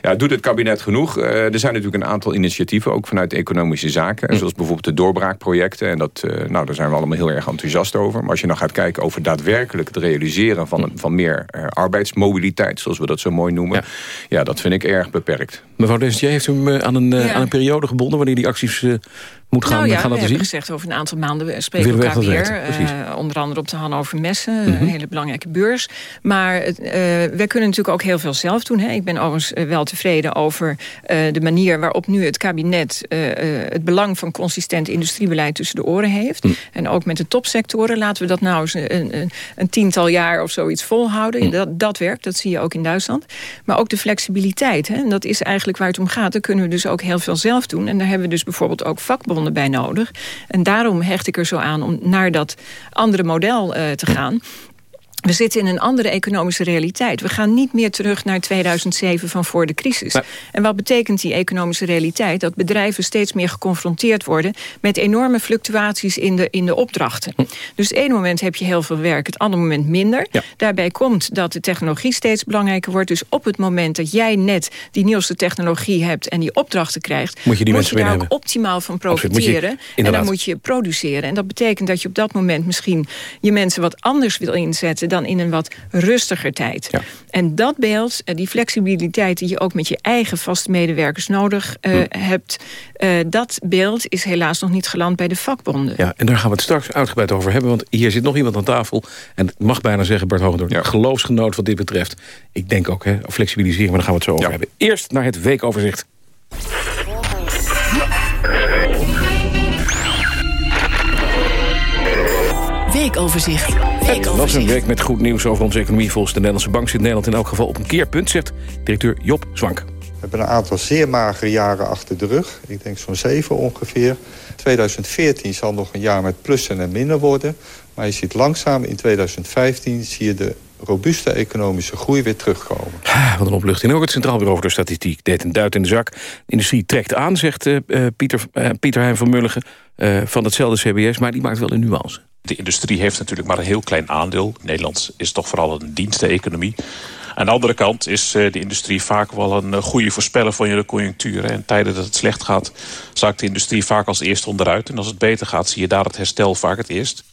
Ja, doet het kabinet genoeg? Uh, er zijn natuurlijk een aantal initiatieven, ook vanuit economische zaken. Mm. Zoals bijvoorbeeld de doorbraakprojecten. En dat, uh, nou, daar zijn we allemaal heel erg enthousiast over. Maar als je nou gaat kijken over daadwerkelijk het realiseren van, mm. van meer uh, arbeidsmobiliteit, zoals we dat zo mooi noemen. Ja, ja dat vind ik erg beperkt. Mevrouw Desentier heeft hem aan een, ja. aan een periode gebonden wanneer die acties moet gaan, nou ja, gaan we laten zien? gezegd over een aantal maanden spreken we elkaar weer. Uh, onder andere op de Hannover Messen, mm -hmm. een hele belangrijke beurs. Maar uh, wij kunnen natuurlijk ook heel veel zelf doen. Hè. Ik ben overigens uh, wel tevreden over de manier waarop nu het kabinet... het belang van consistent industriebeleid tussen de oren heeft. Mm. En ook met de topsectoren. Laten we dat nou eens een, een, een tiental jaar of zoiets volhouden. Mm. Dat, dat werkt, dat zie je ook in Duitsland. Maar ook de flexibiliteit. Hè. En dat is eigenlijk waar het om gaat. Daar kunnen we dus ook heel veel zelf doen. En daar hebben we dus bijvoorbeeld ook vakbonden bij nodig. En daarom hecht ik er zo aan om naar dat andere model uh, te gaan. We zitten in een andere economische realiteit. We gaan niet meer terug naar 2007 van voor de crisis. Maar... En wat betekent die economische realiteit? Dat bedrijven steeds meer geconfronteerd worden... met enorme fluctuaties in de, in de opdrachten. Hm. Dus ene moment heb je heel veel werk, het andere moment minder. Ja. Daarbij komt dat de technologie steeds belangrijker wordt. Dus op het moment dat jij net die nieuwste technologie hebt... en die opdrachten krijgt... moet je, die moet je daar hebben. ook optimaal van profiteren. Je, en dan moet je produceren. En dat betekent dat je op dat moment misschien... je mensen wat anders wil inzetten dan in een wat rustiger tijd. Ja. En dat beeld, die flexibiliteit die je ook met je eigen vaste medewerkers nodig uh, hm. hebt... Uh, dat beeld is helaas nog niet geland bij de vakbonden. Ja, en daar gaan we het straks uitgebreid over hebben. Want hier zit nog iemand aan tafel. En ik mag bijna zeggen, Bart Hogendoorn, ja. geloofsgenoot wat dit betreft. Ik denk ook, hè, flexibilisering, maar daar gaan we het zo over ja. hebben. Eerst naar het weekoverzicht. Weekoverzicht. Het was een week met goed nieuws over onze economie. Volgens de Nederlandse Bank zit Nederland in elk geval op een keerpunt, zegt directeur Job Zwank. We hebben een aantal zeer magere jaren achter de rug. Ik denk zo'n zeven ongeveer. 2014 zal nog een jaar met plussen en minnen worden. Maar je ziet langzaam in 2015 zie je de robuuste economische groei weer terugkomen. Ah, wat een opluchting. Ook het Centraal Bureau voor de Statistiek deed een duit in de zak. De industrie trekt aan, zegt uh, Pieter, uh, Pieter Hein van Mulligen van hetzelfde CBS... maar die maakt wel een nuance. De industrie heeft natuurlijk maar een heel klein aandeel. Nederland is toch vooral een diensteconomie. Aan de andere kant is de industrie vaak wel een goede voorspeller van je conjunctuur. En tijden dat het slecht gaat, zakt de industrie vaak als eerste onderuit. En als het beter gaat, zie je daar het herstel vaak het eerst.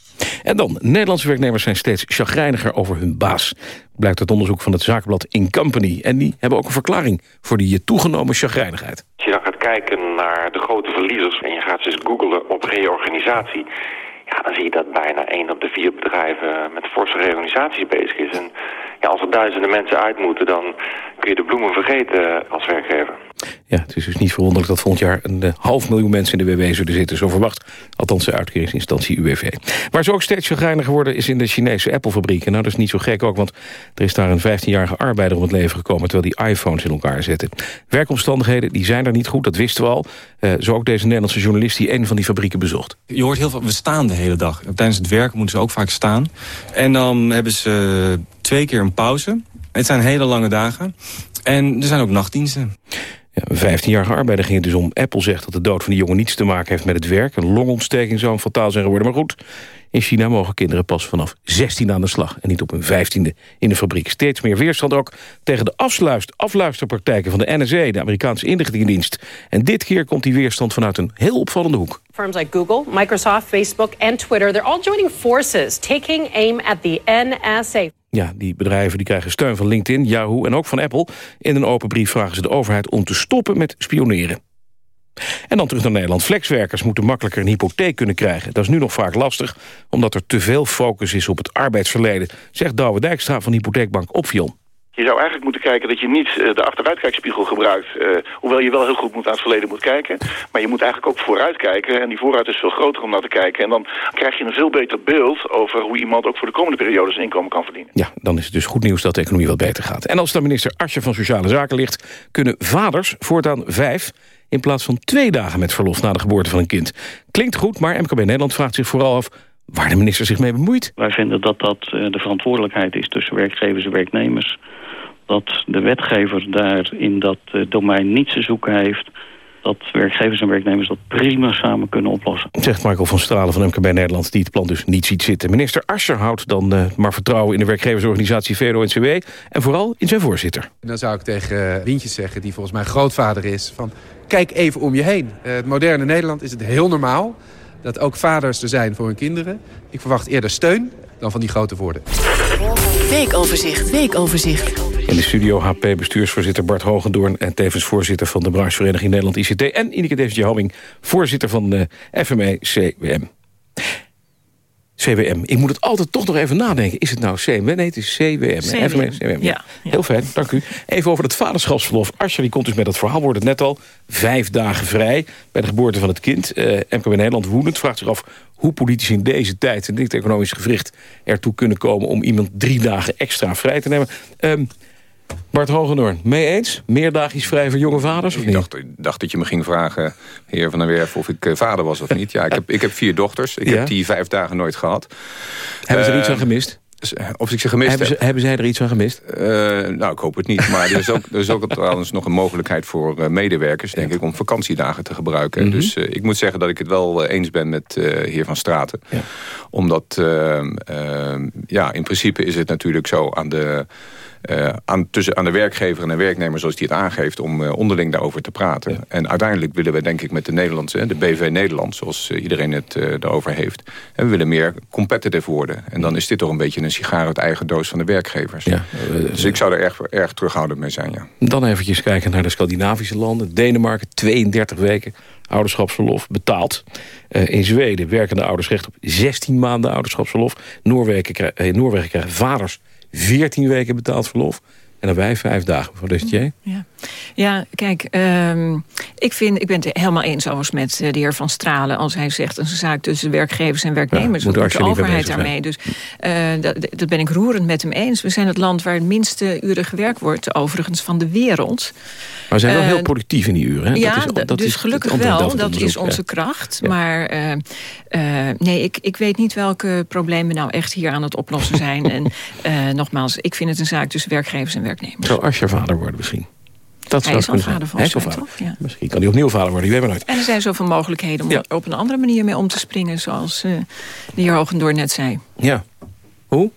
En dan, Nederlandse werknemers zijn steeds chagrijniger over hun baas. Blijkt uit onderzoek van het zakenblad In Company. En die hebben ook een verklaring voor die toegenomen chagrijnigheid. Als je dan gaat kijken naar de grote verliezers... en je gaat eens googlen op reorganisatie... Ja, dan zie je dat bijna één op de vier bedrijven met forse reorganisaties bezig is. En ja, als er duizenden mensen uit moeten, dan kun je de bloemen vergeten als werkgever. Ja, het is dus niet verwonderlijk dat volgend jaar een uh, half miljoen mensen in de WW zullen zitten. Zo verwacht althans de uitkeringsinstantie UWV. Waar ze ook steeds chagrijniger worden is in de Chinese Apple-fabrieken. Nou, dat is niet zo gek ook, want er is daar een 15-jarige arbeider om het leven gekomen... terwijl die iPhones in elkaar zetten. Werkomstandigheden die zijn er niet goed, dat wisten we al. Uh, zo ook deze Nederlandse journalist die een van die fabrieken bezocht. Je hoort heel veel, we staan de hele dag. Tijdens het werk moeten ze ook vaak staan. En dan hebben ze twee keer een pauze. Het zijn hele lange dagen. En er zijn ook nachtdiensten. Een 15-jarige arbeider ging het dus om. Apple zegt dat de dood van die jongen niets te maken heeft met het werk. Een longontsteking zou fataal zijn geworden. Maar goed, in China mogen kinderen pas vanaf 16 aan de slag... en niet op hun 15e in de fabriek. Steeds meer weerstand ook tegen de afluister, afluisterpraktijken van de NSA... de Amerikaanse inlichtingendienst. En dit keer komt die weerstand vanuit een heel opvallende hoek. Firms like Google, Microsoft, Facebook en Twitter... they're all joining forces, taking aim at the NSA. Ja, die bedrijven die krijgen steun van LinkedIn, Yahoo en ook van Apple. In een open brief vragen ze de overheid om te stoppen met spioneren. En dan terug naar Nederland. Flexwerkers moeten makkelijker een hypotheek kunnen krijgen. Dat is nu nog vaak lastig, omdat er te veel focus is op het arbeidsverleden... zegt Douwe Dijkstra van hypotheekbank Opvion. Je zou eigenlijk moeten kijken dat je niet uh, de achteruitkijkspiegel gebruikt. Uh, hoewel je wel heel goed moet naar het verleden moet kijken. Maar je moet eigenlijk ook vooruit kijken. En die vooruit is veel groter om naar te kijken. En dan krijg je een veel beter beeld over hoe iemand ook voor de komende periode zijn inkomen kan verdienen. Ja, dan is het dus goed nieuws dat de economie wat beter gaat. En als de minister Asje van Sociale Zaken ligt... kunnen vaders voortaan vijf in plaats van twee dagen met verlof na de geboorte van een kind. Klinkt goed, maar MKB Nederland vraagt zich vooral af waar de minister zich mee bemoeit. Wij vinden dat dat de verantwoordelijkheid is tussen werkgevers en werknemers dat de wetgever daar in dat domein niets te zoeken heeft dat werkgevers en werknemers dat prima samen kunnen oplossen. Zegt Michael van Stralen van MKB Nederland, die het plan dus niet ziet zitten. Minister Ascher houdt dan uh, maar vertrouwen in de werkgeversorganisatie VNO-NCW... en vooral in zijn voorzitter. Dan zou ik tegen Wientjes zeggen, die volgens mij grootvader is... van kijk even om je heen. Uh, het moderne Nederland is het heel normaal dat ook vaders er zijn voor hun kinderen. Ik verwacht eerder steun dan van die grote woorden. Weekoverzicht, weekoverzicht. In de studio HP-bestuursvoorzitter Bart Hogendoorn... en tevens voorzitter van de branchevereniging Nederland ICT... en Ineke Deventje Hamming, voorzitter van de FME-CWM. CWM. Ik moet het altijd toch nog even nadenken. Is het nou CWM? Nee, het is CWM. CWM. CWM. Ja, ja. Heel fijn, dank u. Even over het vaderschapsverlof. Asja die komt dus met het verhaal, wordt het net al. Vijf dagen vrij bij de geboorte van het kind. Uh, MKB Nederland woedend vraagt zich af hoe politici in deze tijd... in dit economisch gewricht ertoe kunnen komen... om iemand drie dagen extra vrij te nemen. Um, Bart Hogendoorn, mee eens? Meerdagisch vrij voor jonge vaders? Of ik dacht, dacht, dat je me ging vragen, heer Van der Werf, of ik uh, vader was of niet. Ja, ik heb, ik heb vier dochters. Ik ja? heb die vijf dagen nooit gehad. Hebben ze er iets aan gemist? Of ik ze gemist hebben, heb. Ze, hebben zij er iets aan gemist? Uh, nou, ik hoop het niet. Maar er is ook, er is ook trouwens nog een mogelijkheid voor medewerkers... denk ja. ik, om vakantiedagen te gebruiken. Mm -hmm. Dus ik moet zeggen dat ik het wel eens ben met heer Van Straten. Ja. Omdat, ja, in principe is het natuurlijk zo aan de... Uh, aan, tussen, aan de werkgever en de werknemer zoals die het aangeeft... om uh, onderling daarover te praten. Ja. En uiteindelijk willen we denk ik met de Nederlandse... de BV Nederland, zoals uh, iedereen het daarover heeft... en we willen meer competitive worden. En dan is dit toch een beetje een sigaar uit eigen doos van de werkgevers. Ja, dus ik zou er erg, erg terughoudend mee zijn, ja. Dan eventjes kijken naar de Scandinavische landen. Denemarken, 32 weken ouderschapsverlof betaald. in Zweden werken de ouders recht op 16 maanden ouderschapsverlof. Noorwegen, Noorwegen krijgen vaders 14 weken betaald verlof. En dan wij vijf dagen voor de Ja, ja kijk, um, Ik, vind, ik ben het helemaal eens overigens met eh, de heer Van Stralen... als hij zegt, een zaak tussen werkgevers en werknemers. Ja, moet de overheid daarmee. Dus uh, dat, dat, ben ik roerend met hem eens. We zijn het land waar het minste uren gewerkt wordt... overigens van de wereld. Maar we zijn wel heel productief in die uren. Hè? Ja, dat is, dat dus gelukkig wel. Dat is onze kracht. Maar nee, ik, ik weet niet welke problemen nou echt hier aan het oplossen zijn. en nogmaals, ik vind het een zaak tussen werkgevers en werknemers. Zou Asja vader worden misschien? Dat hij is al vader van hij vader. Ja. Misschien kan hij opnieuw vader worden, die hebben nooit. En er zijn zoveel mogelijkheden om op een andere manier mee om te springen... zoals uh, de heer Hogendoor net zei. Ja. Hoe?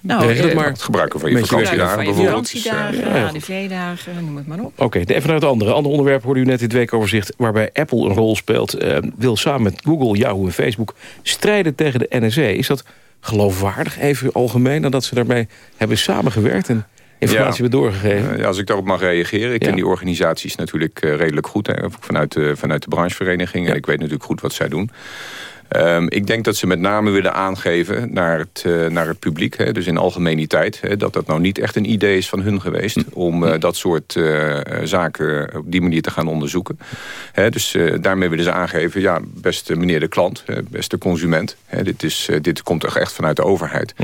Nou, het, maar. het gebruiken van je vakantiedagen bijvoorbeeld. vakantiedagen, ADV-dagen, noem het maar op. Oké, okay, even naar het andere. Ander onderwerp hoorde u net dit weekoverzicht... waarbij Apple een rol speelt. Uh, wil samen met Google, Yahoo en Facebook strijden tegen de NSA. Is dat geloofwaardig, even algemeen... nadat ze daarmee hebben samengewerkt... En informatie ja. doorgegeven. ja, als ik daarop mag reageren. Ik ken die organisaties natuurlijk uh, redelijk goed. Hè, vanuit, de, vanuit de branchevereniging. En ik weet natuurlijk goed wat zij doen. Um, ik denk dat ze met name willen aangeven naar het, uh, naar het publiek. Hè, dus in algemeniteit. Hè, dat dat nou niet echt een idee is van hun geweest. Hm. Om uh, dat soort uh, zaken op die manier te gaan onderzoeken. Hè, dus daarmee willen ze aangeven. Ja, beste meneer de klant. beste consument. Hè, dit, is, dit komt toch echt vanuit de overheid. Hm.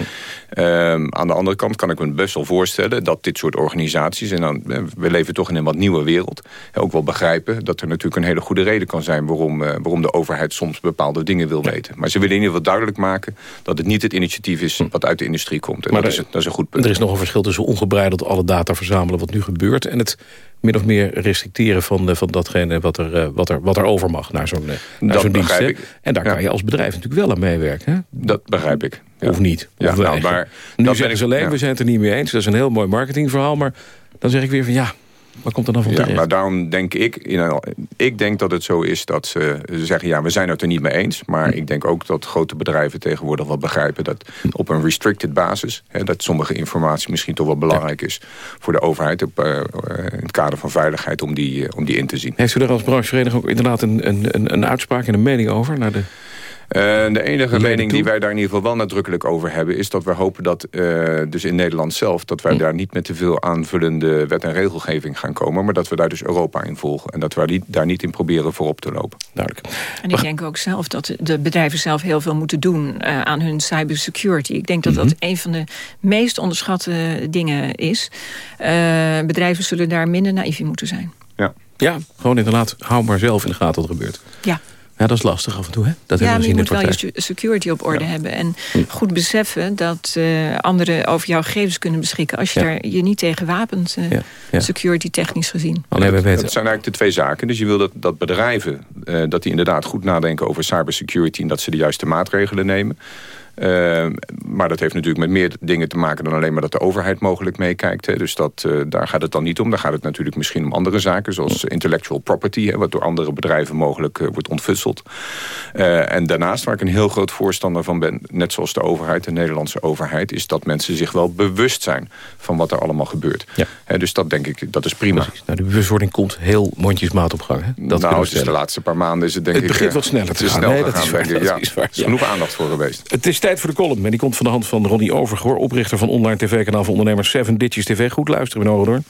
Um, aan de andere kant kan ik me best wel voorstellen. Dat dit soort organisaties. En dan, we leven toch in een wat nieuwe wereld. Ook wel begrijpen dat er natuurlijk een hele goede reden kan zijn. Waarom, waarom de overheid soms bepaalde dingen wil weten. Maar ze willen in ieder geval duidelijk maken... dat het niet het initiatief is hm. wat uit de industrie komt. En maar dat, is, dat is een goed punt. Er is nog een verschil tussen ongebreideld alle data verzamelen... wat nu gebeurt en het min of meer restricteren van, eh, van datgene wat er, eh, wat, er, wat er over mag naar zo'n uh, zo'n dienst. En daar kan je als bedrijf natuurlijk wel aan meewerken. Hè? Dat begrijp ik. Of niet. Of ja, nou, maar nu zeggen ze alleen, we zijn het er niet mee eens. Dat is een heel mooi marketingverhaal. Maar dan zeg ik weer van ja, wat komt er dan van ja, Maar daarom denk ik, ik denk dat het zo is dat ze, zeggen... ja, we zijn het er niet mee eens. Maar hm. ik denk ook dat grote bedrijven tegenwoordig wel begrijpen... dat op een restricted basis... Hè, dat sommige informatie misschien toch wel belangrijk is... voor de overheid op, uh, in het kader van veiligheid om die, uh, om die in te zien. Heeft u daar als branchevereniging ook inderdaad een, een, een uitspraak en een mening over... naar de uh, de enige mening die wij daar in ieder geval wel nadrukkelijk over hebben... is dat we hopen dat, uh, dus in Nederland zelf... dat wij hm. daar niet met te veel aanvullende wet en regelgeving gaan komen... maar dat we daar dus Europa in volgen. En dat we daar niet in proberen voorop te lopen. Duidelijk. En ik denk ook zelf dat de bedrijven zelf heel veel moeten doen... Uh, aan hun cybersecurity. Ik denk dat dat mhm. een van de meest onderschatte dingen is. bedrijven zullen daar minder naïef in moeten zijn. Ja. ja, gewoon inderdaad, hou maar zelf in de gaten wat er gebeurt. Ja. Ja, dat is lastig af en toe. Hè? Dat ja, maar je moet wel je security op orde hebben. En hm. goed beseffen dat uh, anderen over jouw gegevens kunnen beschikken... als je daar je niet tegen wapent, uh, security technisch gezien. Alleen dat, dat zijn eigenlijk de twee zaken. Dus je wil dat, dat bedrijven uh, dat die inderdaad goed nadenken over cybersecurity... en dat ze de juiste maatregelen nemen. Uh, maar dat heeft natuurlijk met meer dingen te maken dan alleen maar dat de overheid mogelijk meekijkt. Hè. Dus dat, uh, daar gaat het dan niet om. Daar gaat het natuurlijk misschien om andere zaken, zoals intellectual property, hè, wat door andere bedrijven mogelijk uh, wordt ontfutseld. en daarnaast, waar ik een heel groot voorstander van ben, net zoals de overheid, de Nederlandse overheid, is dat mensen zich wel bewust zijn van wat er allemaal gebeurt. Ja. Hè, dus dat denk ik, dat is prima. Precies. Nou, de bewustwording komt heel mondjesmaat op gang. Hè? Dat nou, het is de laatste paar maanden is het denk het ik... Het begint wat sneller te gaan. Snel nee, dat is waar, ja. is waar. Er is genoeg aandacht voor geweest. Het is tijd voor de column. En die komt van de hand van Ronnie Overgoor... oprichter van online tv-kanaal van ondernemers 7 Ditches TV. Goed luisteren, meneer Overdoorn.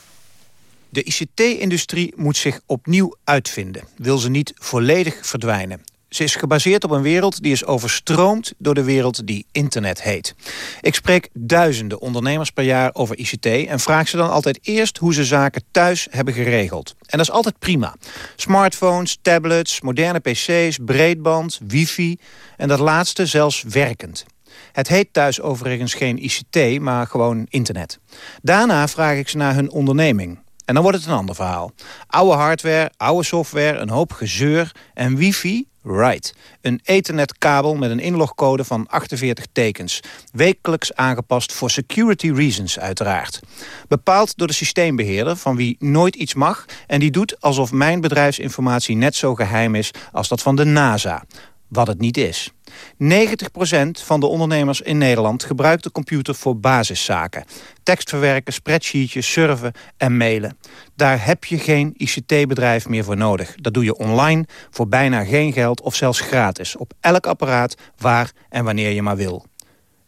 De ICT-industrie moet zich opnieuw uitvinden. Wil ze niet volledig verdwijnen. Ze is gebaseerd op een wereld die is overstroomd door de wereld die internet heet. Ik spreek duizenden ondernemers per jaar over ICT... en vraag ze dan altijd eerst hoe ze zaken thuis hebben geregeld. En dat is altijd prima. Smartphones, tablets, moderne pc's, breedband, wifi... en dat laatste zelfs werkend. Het heet thuis overigens geen ICT, maar gewoon internet. Daarna vraag ik ze naar hun onderneming. En dan wordt het een ander verhaal. Oude hardware, oude software, een hoop gezeur en wifi Right. Een ethernetkabel met een inlogcode van 48 tekens. Wekelijks aangepast voor security reasons uiteraard. Bepaald door de systeembeheerder van wie nooit iets mag... en die doet alsof mijn bedrijfsinformatie net zo geheim is als dat van de NASA. Wat het niet is. 90% van de ondernemers in Nederland gebruikt de computer voor basiszaken. Tekst verwerken, spreadsheetjes, surfen en mailen. Daar heb je geen ICT-bedrijf meer voor nodig. Dat doe je online, voor bijna geen geld of zelfs gratis. Op elk apparaat, waar en wanneer je maar wil.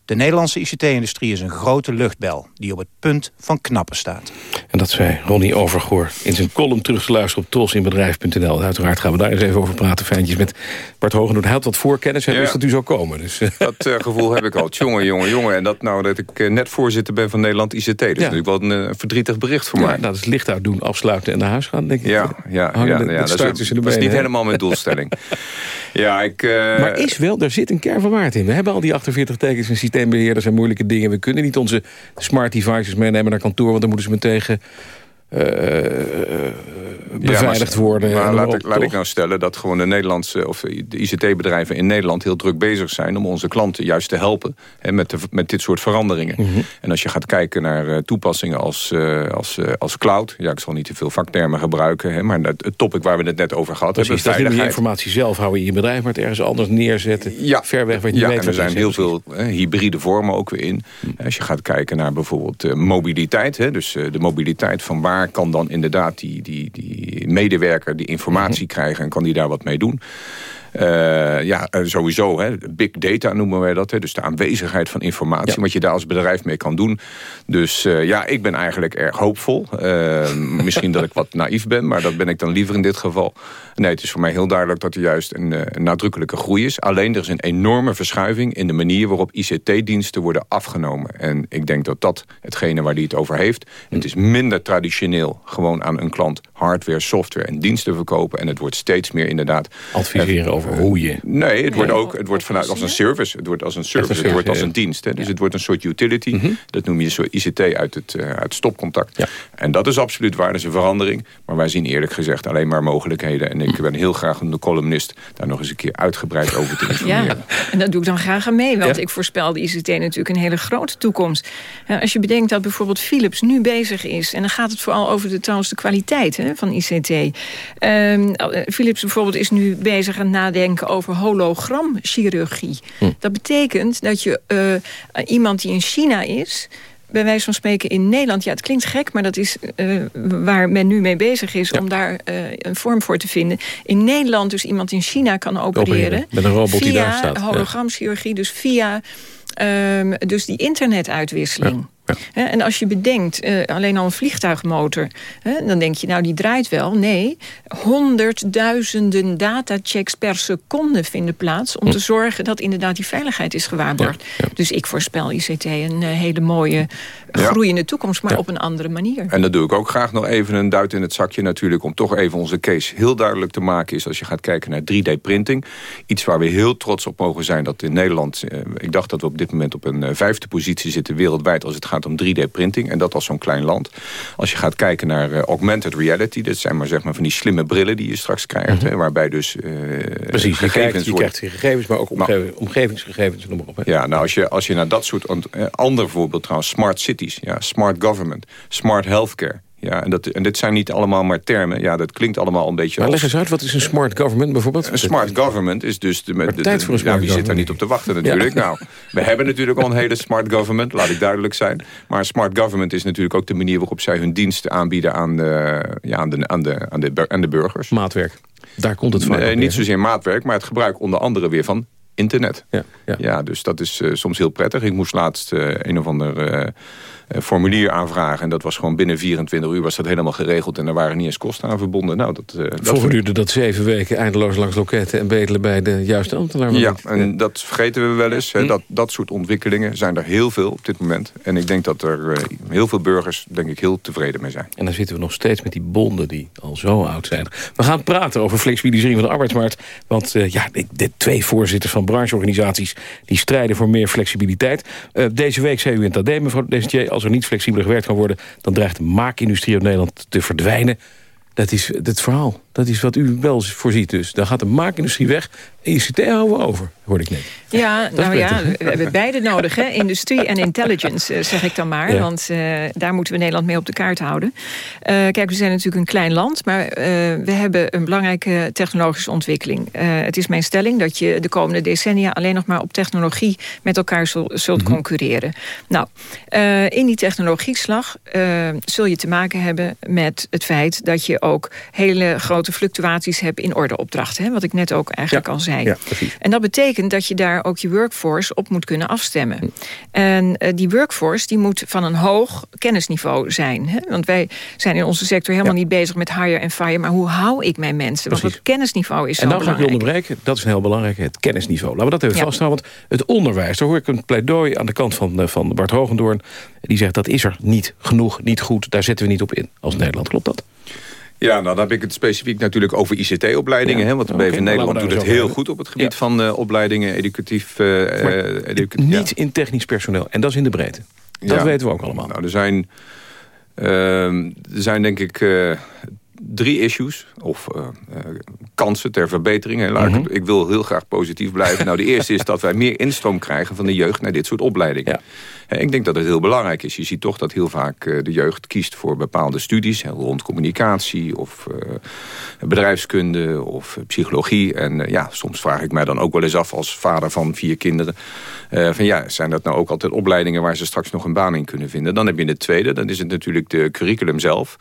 De Nederlandse ICT-industrie is een grote luchtbel... die op het punt van knappen staat. En dat zei Ronnie Overgoor in zijn column terug te luisteren op trosinbedrijf.nl. Uiteraard gaan we daar eens even over praten. Fijntjes met Bart Hogendoet. Hij had wat voorkennis, hij Ja. wist dat u zou komen. Dus, eh, Dat eh, gevoel heb ik al. Jongen, jongen, jongen. En dat nou dat ik eh, net voorzitter ben van Nederland ICT. Dat is natuurlijk wel een verdrietig bericht voor ja, mij. dat is licht uitdoen, afsluiten en naar huis gaan, denk ik. Ja, ja, Hangen ja, dat, is, dat niet helemaal mijn doelstelling. ja, ik... eh, Maar is wel, daar zit een kern van waarheid in. We hebben al die 48 tekens en systeembeheerders en moeilijke dingen. We kunnen niet onze smart devices meenemen naar kantoor... want dan moeten ze me tegen beveiligd maar- worden. Maar laat, ik, laat ik nou stellen dat gewoon de Nederlandse of de ICT-bedrijven in Nederland heel druk bezig zijn om onze klanten juist te helpen hè, met, de, met dit soort veranderingen. Mhm. En als je gaat kijken naar eh, toepassingen als, eh, als, eh, als cloud, ja, ik zal niet te veel vaktermen gebruiken, hè, maar het, topic waar we het net over gehad Precies, hebben, dat je informatie zelf houden in je bedrijf... maar het ergens anders neerzetten. Ja, ver weg waar je ja, weet en er wat zijn heel veel hè, hybride vormen ook weer in. Als je gaat kijken naar bijvoorbeeld eh, mobiliteit. Hè, dus eh, de mobiliteit van waar kan dan inderdaad die, die, die medewerker die informatie krijgen... en kan die daar wat mee doen. Eh, ja, eh, sowieso. Hè, big data noemen wij dat. Hè, dus de aanwezigheid van informatie. Wat je daar als bedrijf mee kan doen. Dus eh, ja, ik ben eigenlijk erg hoopvol. Misschien dat ik wat naïef ben. Maar dat ben ik dan liever in dit geval. Nee, het is voor mij heel duidelijk dat er juist een, een nadrukkelijke groei is. Alleen er is een enorme verschuiving in de manier waarop ICT-diensten worden afgenomen. En ik denk dat dat hetgene waar die het over heeft. Het is minder traditioneel gewoon aan een klant hardware, software en diensten verkopen. En het wordt steeds meer inderdaad... Adviseren over hoe je... Nee, het wordt ook het wordt vanuit als een service. Het wordt als een service, het wordt als een dienst. Hè. Dus het wordt een soort utility. Dat noem je een soort ICT uit het, eh, uit het stopcontact. En dat is absoluut waar, dat is een verandering. Maar wij zien eerlijk gezegd alleen maar mogelijkheden. En ik ben heel graag een columnist daar nog eens een keer uitgebreid over te informeren. Ja, en dat doe ik dan graag aan mee. Want Ja. ik voorspel de ICT natuurlijk een hele grote toekomst. Als je bedenkt dat bijvoorbeeld Philips nu bezig is... en dan gaat het vooral over de, trouwens de kwaliteit hè, van ICT. Ehm, eh, Philips bijvoorbeeld is nu bezig aan het nadenken over hologramchirurgie. Dat betekent dat je eh, iemand die in China is bij wijze van spreken in Nederland... ja, het klinkt gek, maar dat is eh, waar men nu mee bezig is... om daar eh, een vorm voor te vinden. In Nederland dus iemand in China kan opereren... Opereren, met een robot die via daar staat, ja. hologramchirurgie, dus via ehm, dus die internetuitwisseling. Hè, en als je bedenkt, eh, alleen al een vliegtuigmotor... Hè, dan denk je, nou, die draait wel. Nee, honderdduizenden datachecks per seconde vinden plaats... om te zorgen dat inderdaad die veiligheid is gewaarborgd. Dus ik voorspel ICT een eh, hele mooie groeiende toekomst... maar op een andere manier. En dat doe ik ook graag nog even een duit in het zakje natuurlijk... om toch even onze case heel duidelijk te maken... is als je gaat kijken naar 3D-printing. Iets waar we heel trots op mogen zijn dat in Nederland... eh, ik dacht dat we op dit moment op een vijfde positie zitten wereldwijd... als het gaat om 3D-printing en dat als zo'n klein land. Als je gaat kijken naar eh, augmented reality... dat zijn maar, zeg maar van die slimme brillen die je straks krijgt... hè, waarbij dus eh, Precies, je, kijkt, je krijgt je gegevens, maar ook omge omgevingsgegevens. Noem maar op, hè. ja, nou als je, als je naar dat soort... eh, ander voorbeeld trouwens, smart cities, ja, smart government, smart healthcare. Ja, en, dat, en dit zijn niet allemaal maar termen. Ja, dat klinkt allemaal een beetje Maar als... leg eens uit, wat is een smart government bijvoorbeeld? Een smart government is dus... De, de, de- tijd voor een ja, smart wie zit daar niet op te wachten natuurlijk? Ja. Nou, we hebben natuurlijk al een hele smart government, laat ik duidelijk zijn. Maar smart government is natuurlijk ook de manier waarop zij hun diensten aanbieden aan de, ja, aan de, aan de, aan de, aan de burgers. Maatwerk. Daar komt het vaak Nee, niet zozeer maatwerk, maar het gebruik onder andere weer van internet. Ja, ja. dus dat is eh, soms heel prettig. Ik moest laatst eh, een of ander eh, eh, formulier aanvragen. En dat was gewoon binnen 24 uur was dat helemaal geregeld. En er waren niet eens kosten aan verbonden. Nou, dat, eh, dat Vroeger duurde dat zeven weken eindeloos langs loketten... en bedelen bij de juiste ambtenaar. Ja, en dat vergeten we wel eens. Hè. Dat, dat soort ontwikkelingen zijn er heel veel op dit moment. En ik denk dat er eh, heel veel burgers denk ik, heel tevreden mee zijn. En dan zitten we nog steeds met die bonden die al zo oud zijn. We gaan praten over flexibilisering van de arbeidsmarkt. Want eh, ja, de, de twee voorzitters van brancheorganisaties... die strijden voor meer flexibiliteit. Eh, deze week zei u in het AD, mevrouw Desjé... als er niet flexibeler gewerkt kan worden... dan dreigt de maakindustrie uit Nederland te verdwijnen. Dat is het verhaal. Dat is wat u wel voorziet dus. Dan gaat de maakindustrie weg. En ICT houden we over, hoorde ik net. Ja, Dat nou ja, we hebben beide nodig. Hè? Industrie en intelligence, eh, zeg ik dan maar. Ja. Want eh, daar moeten we Nederland mee op de kaart houden. Eh, kijk, we zijn natuurlijk een klein land... maar we hebben een belangrijke technologische ontwikkeling. Het is mijn stelling dat je de komende decennia... alleen nog maar op technologie met elkaar zul- zult Mhm. concurreren. Nou, in die technologieslag zul je te maken hebben met het feit... dat je ook hele grote grote fluctuaties hebt in ordeopdrachten. Hè, wat ik net ook eigenlijk al zei. Ja, precies. En dat betekent dat je daar ook je workforce op moet kunnen afstemmen. En uh, die workforce die moet van een hoog kennisniveau zijn. Hè? Want wij zijn in onze sector helemaal niet bezig met hire en fire... maar hoe hou ik mijn mensen? Want het kennisniveau is En zo dan ga ik je onderbreken. Dat is heel belangrijk, het kennisniveau. Laten we dat even vasthouden. Want het onderwijs, daar hoor ik een pleidooi aan de kant van, eh, van Bart Hogendoorn. Die zegt dat is er niet genoeg, niet goed. Daar zetten we niet op in als Nederland. Klopt dat? Ja, nou dan heb ik het specifiek natuurlijk over ICT-opleidingen. Ja. hè, Want de BV Nederland doet het heel goed op het gebied Ja. van eh, opleidingen, educatief... ja. Niet in technisch personeel. En dat is in de breedte. Dat Ja. weten we ook allemaal. Nou, er zijn, ehm, er zijn denk ik drie issues of kansen ter verbetering. Laat ik, Mhm. ik wil heel graag positief blijven. nou, de eerste is dat wij meer instroom krijgen van de jeugd naar dit soort opleidingen. Hè, Ik denk dat het heel belangrijk is. Je ziet toch dat heel vaak eh, de jeugd kiest voor bepaalde studies... rond communicatie of eh, bedrijfskunde of eh, psychologie. En ja, soms vraag ik mij dan ook wel eens af als vader van vier kinderen... van ja, zijn dat nou ook altijd opleidingen waar ze straks nog een baan in kunnen vinden? Dan heb je de tweede, dan is het natuurlijk de curriculum zelf.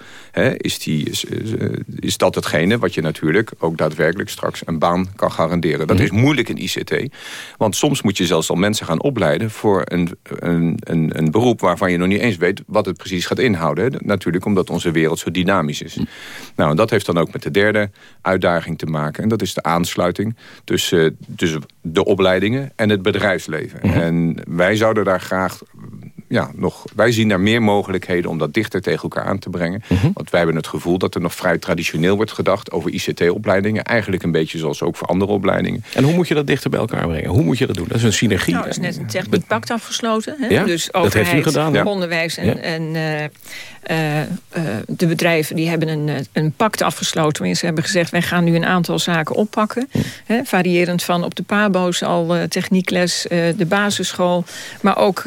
Is, die, is, is, is dat hetgene wat je natuurlijk ook daadwerkelijk straks een baan kan garanderen? Dat is moeilijk in ICT, want soms moet je zelfs al mensen gaan opleiden... voor een, een, een, een beroep waarvan je nog niet eens weet wat het precies gaat inhouden. Hè. Natuurlijk omdat onze wereld zo dynamisch is. Nou, en dat heeft dan ook met de derde uitdaging te maken. En dat is de aansluiting tussen, tussen de opleidingen en het bedrijfsleven. En wij zouden daar graag... Ja, nog, wij zien daar meer mogelijkheden om dat dichter tegen elkaar aan te brengen. Want wij hebben het gevoel dat er nog vrij traditioneel wordt gedacht... over ICT-opleidingen. Eigenlijk een beetje zoals ook voor andere opleidingen. En hoe moet je dat dichter bij elkaar brengen? Hoe moet je dat doen? Dat is een synergie. Nou, er is net een techniekpact afgesloten. Hè? Ja, dus dat heeft u overheid, gedaan, ja. onderwijs en, Ja. en eh, eh, eh, de bedrijven die hebben een, eh, een pact afgesloten. Waarin ze hebben gezegd, wij gaan nu een aantal zaken oppakken. Hè? Variërend van op de pabo's al techniekles, de basisschool. Maar ook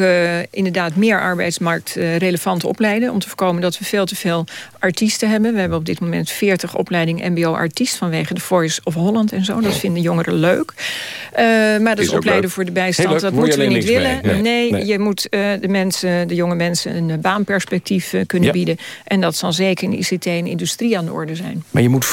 inderdaad meer arbeidsmarkt relevant opleiden. Om te voorkomen dat we veel te veel artiesten hebben. We hebben op dit moment 40 opleidingen mbo-artiest... vanwege de Voice of Holland en zo. Dat vinden jongeren leuk. Eh, maar dat Is opleiden leuk. voor de bijstand. leuk. Dat moeten we niet willen. Nee. Nee, Nee. je moet eh, de, mensen, de jonge mensen een eh, baanperspectief kunnen Ja. bieden. En dat zal zeker in ICT en industrie aan de orde zijn. Maar je moet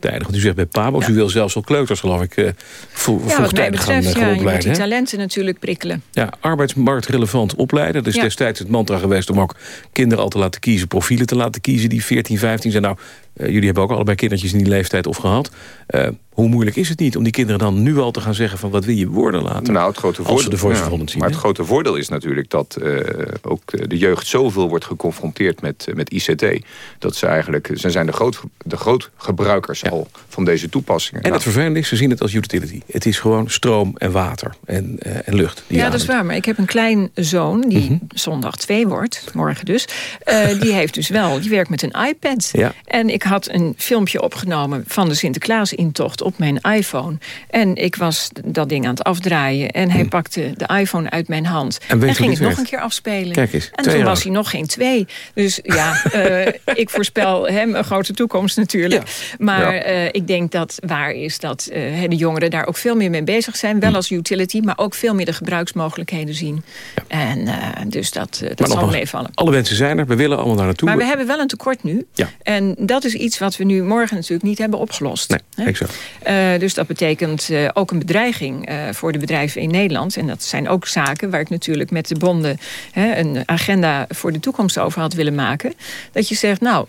vroegtijdig. Want u zegt bij Pabo's, u wil zelfs al kleuters geloof ik... eh, vro- Ja, vroegtijdig gaan, betreft, eh, gaan ja, opleiden. die talenten natuurlijk prikkelen. Ja, arbeidsmarktrelevant opleiden. Dat is destijds het mantra geweest om ook kinderen al te laten kiezen... profielen te laten kiezen die 14, 15 zijn. Nou, eh, jullie hebben ook allebei kindertjes in die leeftijd of gehad. Eh, hoe moeilijk is het niet om die kinderen dan nu al te gaan zeggen... van wat wil je worden later? Nou, het grote Als voordeel, ze de Voice ja, zien. Maar het grote voordeel is natuurlijk dat eh, ook de jeugd zoveel wordt geconfronteerd met, met ICT. Dat ze eigenlijk, ze zijn de, groot, de grootgebruikers al van deze toepassingen. En Nou, het vervelende is, ze zien het als utility. Het is gewoon stroom en water en, eh, en lucht. Ja, dat is waar. Maar ik heb een klein zoon die Mhm. zondag twee wordt, morgen dus. Eh, die heeft dus wel, die werkt met een iPad. Ja. En ik had een filmpje opgenomen van de Sinterklaas-intocht op mijn iPhone. En ik was dat ding aan het afdraaien. En hij pakte de iPhone uit mijn hand. En ging het nog een keer afspelen. Kijk eens, en toen jaar was hij nog geen twee. Dus ja, eh, ik voorspel hem een grote toekomst natuurlijk. Maar Ja. eh, ik denk dat waar is dat eh, de jongeren daar ook veel meer mee bezig zijn. Hm. Wel als utility, maar ook veel meer de gebruiksmogelijkheden zien. En dus dat, dat zal meevallen. Alle wensen zijn er, we willen allemaal daar naartoe. Maar we hebben wel een tekort nu. Ja. En dat is iets wat we nu morgen natuurlijk niet hebben opgelost. Nee, exact. Eh, dus dat betekent eh, ook een bedreiging eh, voor de bedrijven in Nederland. En dat zijn ook zaken waar ik natuurlijk met de bonden hè, een agenda voor de toekomst over had willen maken. Dat je zegt, nou,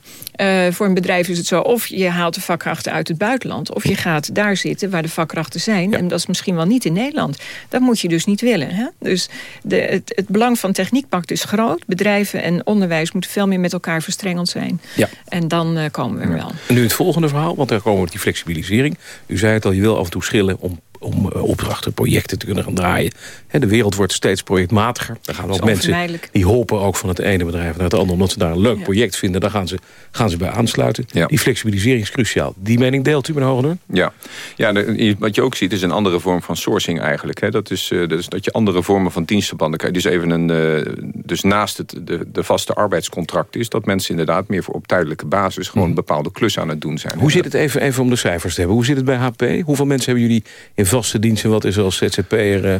voor een bedrijf is het zo... of je haalt de vakkrachten uit het buitenland... of je gaat daar zitten waar de vakkrachten zijn. En dat is misschien wel niet in Nederland. Dat moet je dus niet willen. Hè? Dus de, het, het belang van techniekpact is groot. Bedrijven en onderwijs moeten veel meer met elkaar verstrengeld zijn. Ja. En dan eh, komen we wel. En nu het volgende verhaal, want daar komen we op die flexibilisering. U zei het al, je wil af en toe schillen om, om eh, opdrachten, projecten te kunnen gaan draaien. Hè, de wereld wordt steeds projectmatiger. Er gaan Dat ook is mensen die hopen ook van het ene bedrijf naar het andere... omdat ze daar een leuk Ja. project vinden, daar gaan ze, gaan ze bij aansluiten. Die flexibilisering is cruciaal. Die mening deelt u, meneer Hogendoorn? Ja, ja de- wat je ook ziet is een andere vorm van sourcing eigenlijk. Hè. Dat is eh, dus dat je andere vormen van dienstenbanden krijgt. Dus even een, eh, dus naast het, de, de vaste arbeidscontract is dat mensen inderdaad meer voor op tijdelijke basis gewoon een bepaalde klus aan het doen zijn. Hoe zit het even, even om de cijfers te hebben? Hoe zit het bij HP? Hoeveel mensen hebben jullie in vaste dienst en wat is er als ZZP'er eh,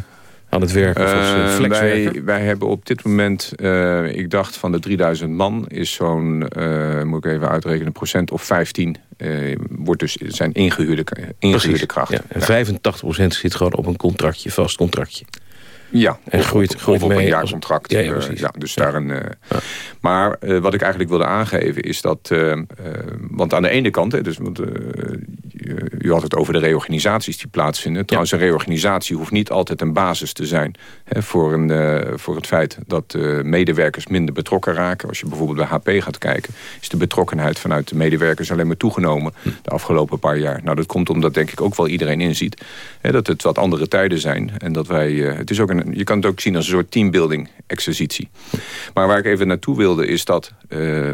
aan het werken? Of als uh, flexwerker? wij, wij hebben op dit moment, ik dacht van de 3000 man... is zo'n, moet ik even uitrekenen, procent of 15... wordt dus, zijn ingehuurde, ingehuurde krachten. Ja, en 85 procent zit gewoon op een contractje, vast contractje. Ja, en of, groeit, groeit of mee op een jaarcontract. Ja, ja, precies. ja, dus daar een, uh, Maar uh, wat ik eigenlijk wilde aangeven is dat... Uh, want aan de ene kant, hè, dus, want, u had het over de reorganisaties die plaatsvinden. Trouwens, een reorganisatie hoeft niet altijd een basis te zijn... Hè, voor, een, voor het feit dat medewerkers minder betrokken raken. Als je bijvoorbeeld bij HP gaat kijken... is de betrokkenheid vanuit de medewerkers alleen maar toegenomen... de afgelopen paar jaar. Nou, dat komt omdat denk ik ook wel iedereen inziet... Hè, dat het wat andere tijden zijn. En dat wij... het is ook een je kan het ook zien als een soort teambuilding exercitie. Maar waar ik even naartoe wilde is dat... Uh,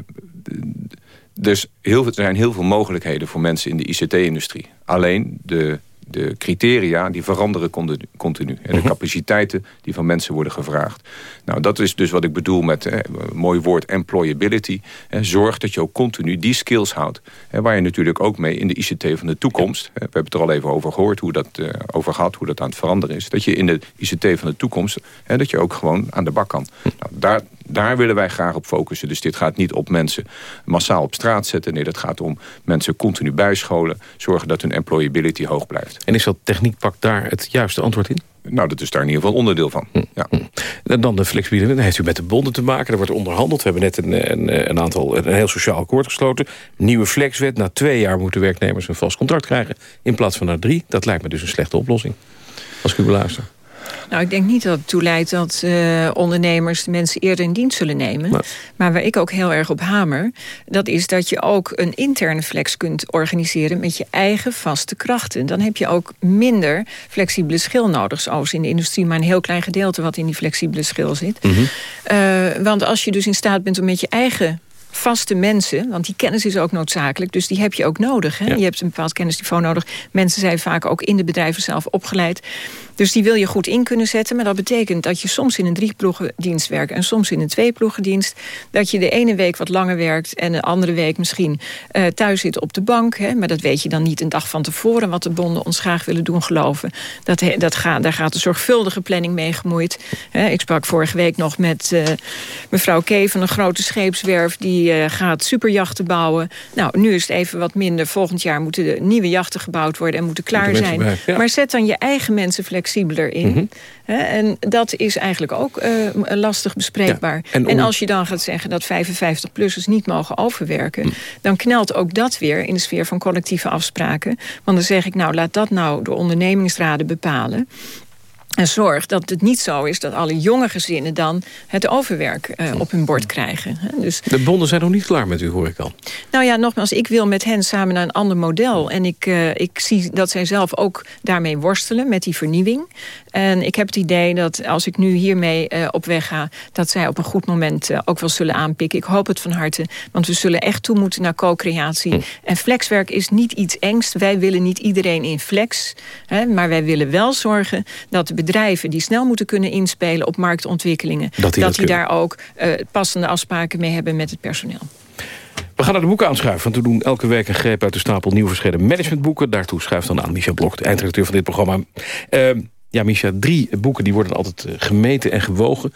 dus heel, er zijn heel veel mogelijkheden voor mensen in de ICT-industrie. Alleen de de criteria die veranderen continu. En de capaciteiten die van mensen worden gevraagd. Nou, dat is dus wat ik bedoel met eh, mooi woord employability. Eh, zorg dat je ook continu die skills houdt. Eh, waar je natuurlijk ook mee in de ICT van de toekomst... Eh, we hebben het er al even over gehoord, hoe dat, uh, over gehad, hoe dat aan het veranderen is. Dat je in de ICT van de toekomst, dat je ook gewoon aan de bak kan. Nou, daar, daar willen wij graag op focussen. Dus dit gaat niet op mensen massaal op straat zetten. Nee, dat gaat om mensen continu bijscholen. Zorgen dat hun employability hoog blijft. En is dat techniekpak daar het juiste antwoord in? Nou, dat is daar in ieder geval onderdeel van. Ja. En dan de flexibiliteit. Dan heeft u met de bonden te maken. Er wordt onderhandeld. We hebben net een, een, een, aantal, een heel sociaal akkoord gesloten. Nieuwe flexwet. Na twee jaar moeten werknemers een vast contract krijgen. In plaats van na drie. Dat lijkt me dus een slechte oplossing. Als ik u beluister. Nou, ik denk niet dat het toe leidt dat uh, ondernemers mensen eerder in dienst zullen nemen. Maar. maar waar ik ook heel erg op hamer, dat is dat je ook een interne flex kunt organiseren met je eigen vaste krachten. Dan heb je ook minder flexibele schil nodig, zoals in de industrie, maar een heel klein gedeelte wat in die flexibele schil zit. Mm -hmm. uh, want als je dus in staat bent om met je eigen vaste mensen, want die kennis is ook noodzakelijk, dus die heb je ook nodig. Hè? Ja. Je hebt een bepaald kennisniveau nodig. Mensen zijn vaak ook in de bedrijven zelf opgeleid. Dus die wil je goed in kunnen zetten. Maar dat betekent dat je soms in een drieploegendienst werkt... en soms in een tweeploegendienst. Dat je de ene week wat langer werkt... en de andere week misschien uh, thuis zit op de bank. Hè? Maar dat weet je dan niet een dag van tevoren... wat de bonden ons graag willen doen geloven. Dat, dat daar gaat een zorgvuldige planning mee gemoeid. Hè? Ik sprak vorige week nog met uh, mevrouw Kee van een grote scheepswerf... die uh, gaat superjachten bouwen. Nou, nu is het even wat minder. Volgend jaar moeten de nieuwe jachten gebouwd worden... en moeten klaar zijn. Bij, ja. Maar zet dan je eigen mensen flexibeler flexibeler in. Mm -hmm. En dat is eigenlijk ook uh, lastig bespreekbaar. Ja, en, om... en, als je dan gaat zeggen dat 55-plussers niet mogen overwerken... Mm. dan knelt ook dat weer in de sfeer van collectieve afspraken. Want dan zeg ik, nou laat dat nou de ondernemingsraden bepalen. En zorg dat het niet zo is dat alle jonge gezinnen dan het overwerk uh, op hun bord krijgen. Dus, de bonden zijn nog niet klaar met u, hoor ik al. Nou ja, nogmaals, ik wil met hen samen naar een ander model. En ik, uh, ik zie dat zij zelf ook daarmee worstelen met die vernieuwing. En ik heb het idee dat als ik nu hiermee uh, op weg ga... dat zij op een goed moment ook wel zullen aanpikken. Ik hoop het van harte, want we zullen echt toe moeten naar co-creatie. Hm. En flexwerk is niet iets engst. Wij willen niet iedereen in flex. Hè, maar wij willen wel zorgen dat de bedrijven die snel moeten kunnen inspelen op marktontwikkelingen... dat die, dat die daar ook uh, passende afspraken mee hebben met het personeel. We gaan naar de boeken aanschuiven, want we doen elke week een greep uit de stapel nieuw verschenen managementboeken. Daartoe schuift dan aan Micha Blok, de eindredacteur van dit programma. Uh, ja, Micha, drie boeken die worden altijd gemeten en gewogen.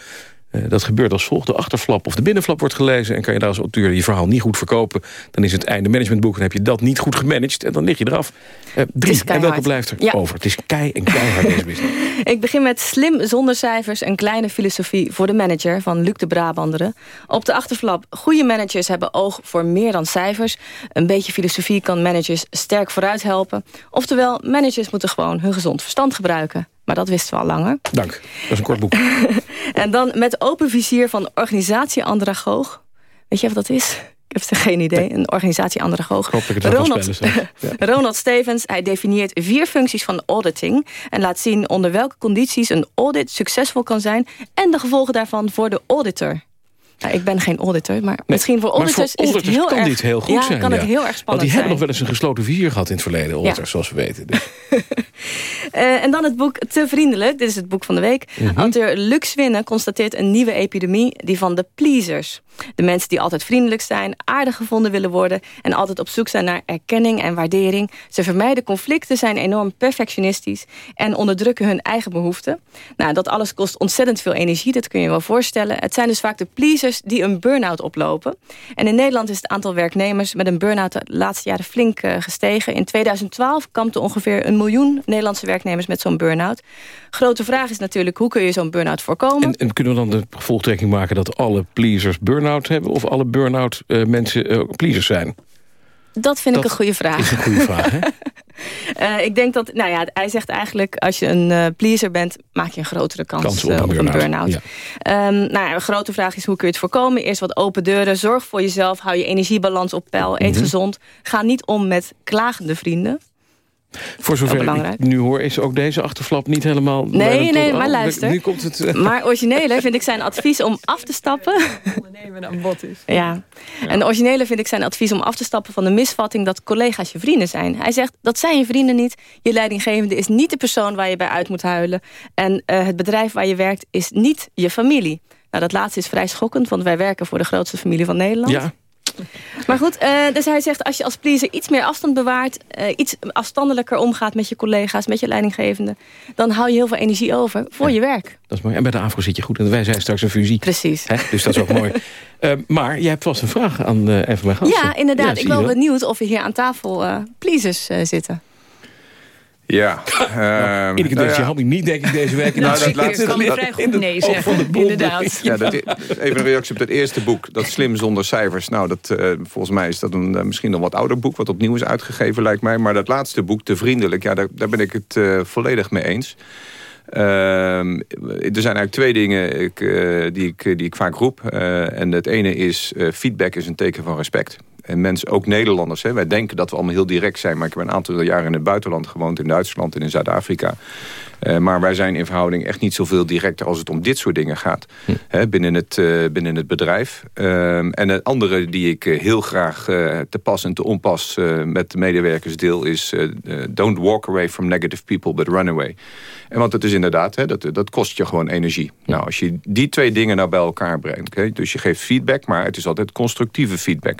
Uh, dat gebeurt als volgt. De achterflap of de binnenflap wordt gelezen... en kan je daar als auteur je verhaal niet goed verkopen... dan is het einde managementboek en heb je dat niet goed gemanaged... en dan lig je eraf. Uh, drie, en welke blijft er ja. over? Het is kei en keihard deze business. Ik begin met Slim zonder cijfers... een kleine filosofie voor de manager van Luc de Brabanderen. Op de achterflap, goede managers hebben oog voor meer dan cijfers. Een beetje filosofie kan managers sterk vooruit helpen. Oftewel, managers moeten gewoon hun gezond verstand gebruiken. Maar dat wisten we al langer. Dank. Dat is een kort boek. en dan met open vizier van organisatie Andragoog. Weet je wat dat is? Ik heb geen idee. Een organisatie Andragoog. Ronald. Ronald Stevens, hij definieert vier functies van auditing... en laat zien onder welke condities een audit succesvol kan zijn... en de gevolgen daarvan voor de auditor. Nou, ik ben geen auditor, maar misschien voor auditors, voor auditors is het heel kan erg... dit heel goed ja, zijn. kan het heel erg spannend Want die hebben nog wel eens een gesloten vizier gehad in het verleden, auditors, Ja. zoals we weten. Dus. en dan het boek Te Vriendelijk. Dit is het boek van de week. Mhm. Auteur Lux Winnen constateert een nieuwe epidemie. Die van de pleasers. De mensen die altijd vriendelijk zijn, aardig gevonden willen worden... en altijd op zoek zijn naar erkenning en waardering. Ze vermijden conflicten, zijn enorm perfectionistisch... en onderdrukken hun eigen behoeften. Nou, dat alles kost ontzettend veel energie, dat kun je je wel voorstellen. Het zijn dus vaak de pleasers die een burn-out oplopen. En in Nederland is het aantal werknemers met een burn-out... de laatste jaren flink eh, gestegen. In 2012 kampte ongeveer een miljoen Nederlandse werknemers met zo'n burn-out. Grote vraag is natuurlijk, hoe kun je zo'n burn-out voorkomen? En, en kunnen we dan de gevolgtrekking maken dat alle pleasers burn-out hebben... of alle burn-out eh, mensen eh, pleasers zijn? Dat vind ik een goede vraag. is een goede vraag, hè? Eh, ik denk dat, nou ja, hij zegt eigenlijk... als je een pleaser bent, maak je een grotere kans, Kans op een op een burn-out, ja. Ehm, nou ja, een grote vraag is, hoe kun je het voorkomen? Eerst wat open deuren, zorg voor jezelf, hou je energiebalans op peil, eet Mhm. gezond. Ga niet om met klagende vrienden. Voor zover ik nu hoor, is ook deze achterflap niet helemaal... Nee, nee, maar oh, luister. Nu komt het... eh, Maar origineler vind ik zijn advies om af te stappen... Ondernemen aan bod is. Ja. En de originele vind ik zijn advies om af te stappen van de misvatting dat collega's je vrienden zijn. Hij zegt, dat zijn je vrienden niet. Je leidinggevende is niet de persoon waar je bij uit moet huilen. En eh, het bedrijf waar je werkt is niet je familie. Nou, dat laatste is vrij schokkend, want wij werken voor de grootste familie van Nederland. Ja. Maar goed, eh, dus hij zegt als je als pleaser iets meer afstand bewaart... eh, iets afstandelijker omgaat met je collega's, met je leidinggevende... dan hou je heel veel energie over voor je werk. Dat is mooi. En bij de AFRO zit je goed. En wij zijn straks een fusie. Precies. Hè? Dus dat is ook mooi. Eh, maar jij hebt vast een vraag aan een van mijn gasten. Ja, inderdaad. Ja, ik ben wel benieuwd of er hier aan tafel pleasers zitten. Ja. ehm, nou Dens, je ja. houdt me niet, denk ik, deze week. in Nou, het dat laatste- kan dat- vrij goed in nee zeggen, van de inderdaad. Ja, dat, even een reactie op dat eerste boek. Dat Slim zonder cijfers. Nou, dat, eh, volgens mij is dat een eh, misschien een wat ouder boek... wat opnieuw is uitgegeven, lijkt mij. Maar dat laatste boek, Te Vriendelijk... Ja, daar, daar ben ik het eh, volledig mee eens. Ehm, er zijn eigenlijk twee dingen ik, eh, die, ik, die ik vaak roep. Eh, en het ene is, eh, feedback is een teken van respect. En mensen, ook Nederlanders, hè, wij denken dat we allemaal heel direct zijn... maar ik heb een aantal jaren in het buitenland gewoond... in Duitsland en in Zuid-Afrika. Eh, maar wij zijn in verhouding echt niet zoveel directer... als het om dit soort dingen gaat hè, binnen, het, eh, binnen het bedrijf. Ehm, en het andere die ik eh, heel graag te pas en te onpas... met de medewerkers deel is... don't walk away from negative people, but run away. En want het is inderdaad, hè, dat, dat kost je gewoon energie. Nou, als je die twee dingen nou bij elkaar brengt... hè, dus je geeft feedback, maar het is altijd constructieve feedback.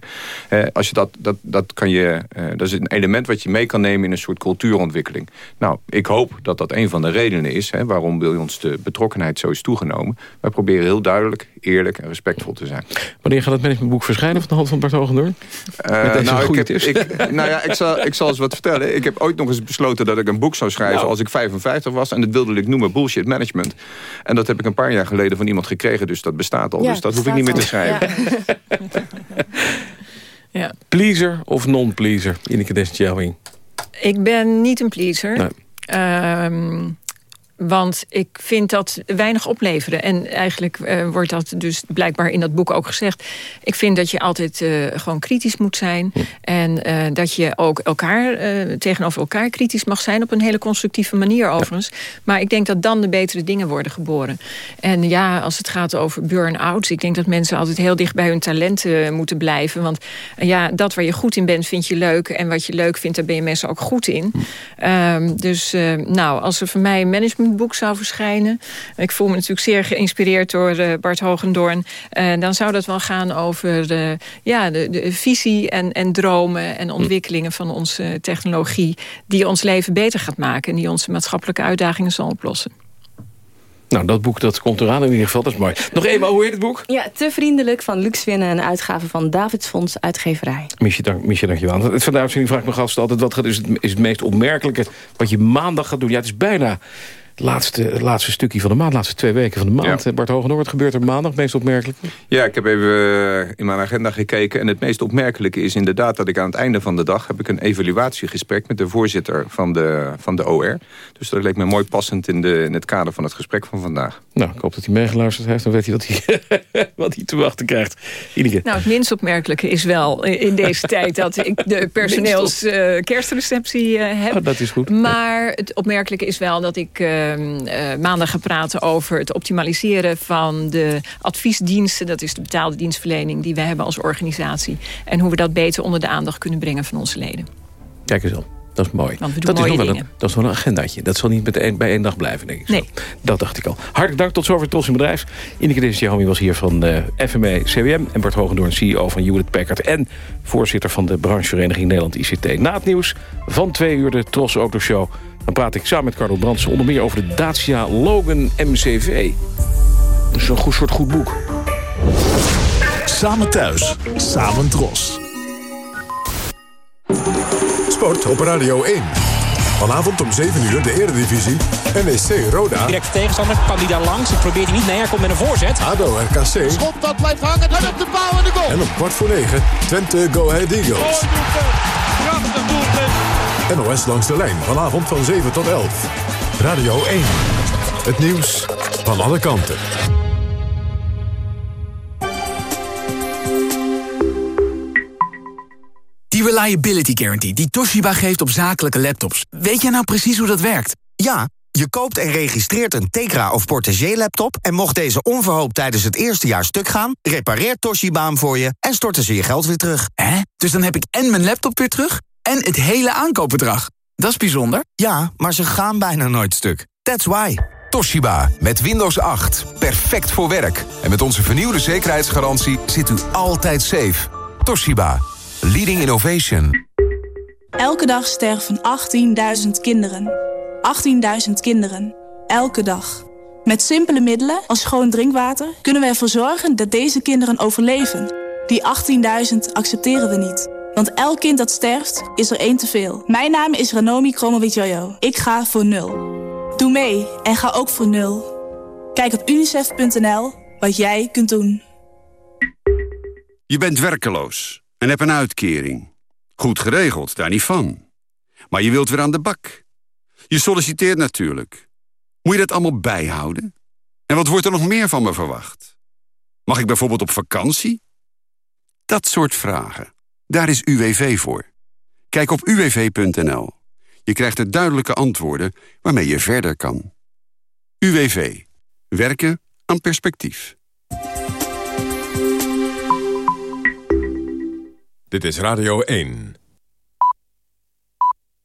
Als je dat, dat, dat kan je... dat is een element wat je mee kan nemen in een soort cultuurontwikkeling. Nou, ik hoop dat dat een van de redenen is... Hè, waarom bij ons de betrokkenheid zo is toegenomen. Wij proberen heel duidelijk, eerlijk en respectvol te zijn. Wanneer gaat het managementboek verschijnen van de hand van Bart Hogendoorn? Eh, Met deze nou, ik, heb, ik, nou ja, ik zal, ik zal eens wat vertellen. Ik heb ooit nog eens besloten dat ik een boek zou schrijven Nou. als ik 55 was. En dat wilde ik noemen Bullshit Management. En dat heb ik een paar jaar geleden van iemand gekregen. Dus dat bestaat al. Ja, dus dat hoef ik niet meer te schrijven. Ja. Pleaser of non-pleaser? Ineke Dens-Tjelwing. Ik ben niet een pleaser. Nee. Ehm, want ik vind dat weinig opleveren. En eigenlijk eh, wordt dat dus blijkbaar in dat boek ook gezegd. Ik vind dat je altijd eh, gewoon kritisch moet zijn. En eh, dat je ook elkaar tegenover elkaar kritisch mag zijn. Op een hele constructieve manier overigens. Maar ik denk dat dan de betere dingen worden geboren. En ja, als het gaat over burn-outs. Ik denk dat mensen altijd heel dicht bij hun talenten moeten blijven. Want ja, dat waar je goed in bent vind je leuk. En wat je leuk vindt, daar ben je mensen ook goed in. Ehm, dus nou, als er voor mij managementboek zou verschijnen... ik voel me natuurlijk zeer geïnspireerd door eh, Bart Hogendoorn... eh, dan zou dat wel gaan over de, ja, de, de visie en, en dromen... en ontwikkelingen van onze technologie... die ons leven beter gaat maken... en die onze maatschappelijke uitdagingen zal oplossen. Nou, dat boek dat komt eraan in ieder geval. Dat is mooi. Nog eenmaal, hoe heet het boek? Ja, te vriendelijk van Lux Winnen, een uitgave van Davidsfonds Uitgeverij. Miesje, dank, Miesje, dankjewel. Het van de uitzending vraag ik me gast altijd... wat gaat- is het, is het meest opmerkelijke wat je maandag gaat doen? Ja, het is bijna laatste, het laatste stukje van de maand. De laatste twee weken van de maand. Bart Hogenoor, wat gebeurt er maandag het meest opmerkelijk? Ja, ik heb even eh, in mijn agenda gekeken. En het meest opmerkelijke is inderdaad dat ik aan het einde van de dag... heb ik een evaluatiegesprek met de voorzitter van de, van de OR. Dus dat leek me mooi passend in, de, in het kader van het gesprek van vandaag. Nou, ik hoop dat hij meegeluisterd heeft. Dan weet hij wat hij, wat hij te wachten krijgt. Ineke. Nou, het minst opmerkelijke is wel in deze tijd... dat ik de personeels kerstreceptie eh, heb. Oh, dat is goed. Maar het opmerkelijke is wel dat ik eh, maandag ga praten... over het optimaliseren van de adviesdiensten. Dat is de betaalde dienstverlening die we hebben als organisatie. En hoe we dat beter onder de aandacht kunnen brengen van onze leden. Kijk eens al. Dat is mooi. Dat, is nog wel een, dat is wel een agendaatje. Dat zal niet met bij één dag blijven, denk ik. zo. Nee. Dat dacht ik al. Hartelijk dank, tot zover Tros in Bedrijf. Ineke Disjahomi was hier van eh FME CWM... en Bart Hogendoorn, CEO van Hewlett Packard... en voorzitter van de branchevereniging Nederland ICT. Na het nieuws van twee uur de Tros Autoshow... dan praat ik samen met Carlo Brandsen onder meer over de Dacia Logan MCV. Dat is een goed soort goed boek. Samen thuis, samen Tros. Sport op Radio 1. Vanavond om 7 uur de Eredivisie. NEC Roda. Directe tegenstander, kan die daar langs? Het probeert hij niet. Nee, hij komt met een voorzet. ADO RKC. Schot dat blijft hangen, dan op de paal en de goal. En om kwart voor 9 Twente Go Ahead Eagles. Prachtig doelpunt. NOS langs de lijn. Vanavond van 7 tot 11. Radio 1. Het nieuws van alle kanten. Die Reliability Guarantee die Toshiba geeft op zakelijke laptops. Weet jij nou precies hoe dat werkt? Ja, je koopt en registreert een Tegra of Portagee laptop... en mocht deze onverhoopt tijdens het eerste jaar stuk gaan... repareert Toshiba hem voor je en storten ze je geld weer terug. Hè? Dus dan heb ik en mijn laptop weer terug... en het hele aankoopbedrag. Dat is bijzonder. Ja, maar ze gaan bijna nooit stuk. That's why. Toshiba, met Windows 8. Perfect voor werk. En met onze vernieuwde zekerheidsgarantie zit u altijd safe. Toshiba, leading innovation. Elke dag sterven 18.000 kinderen. 18.000 kinderen. Elke dag. Met simpele middelen als schoon drinkwater kunnen we ervoor zorgen dat deze kinderen overleven. Die 18.000 accepteren we niet. Want elk kind dat sterft, is er één te veel. Mijn naam is Ranomi Kromowidjojo. Ik ga voor nul. Doe mee en ga ook voor nul. Kijk op unicef.nl wat jij kunt doen. Je bent werkeloos en hebt een uitkering. Goed geregeld, daar niet van. Maar je wilt weer aan de bak. Je solliciteert natuurlijk. Moet je dat allemaal bijhouden? En wat wordt er nog meer van me verwacht? Mag ik bijvoorbeeld op vakantie? Dat soort vragen. Daar is UWV voor. Kijk op uwv.nl. Je krijgt er duidelijke antwoorden waarmee je verder kan. UWV. Werken aan perspectief. Dit is Radio 1.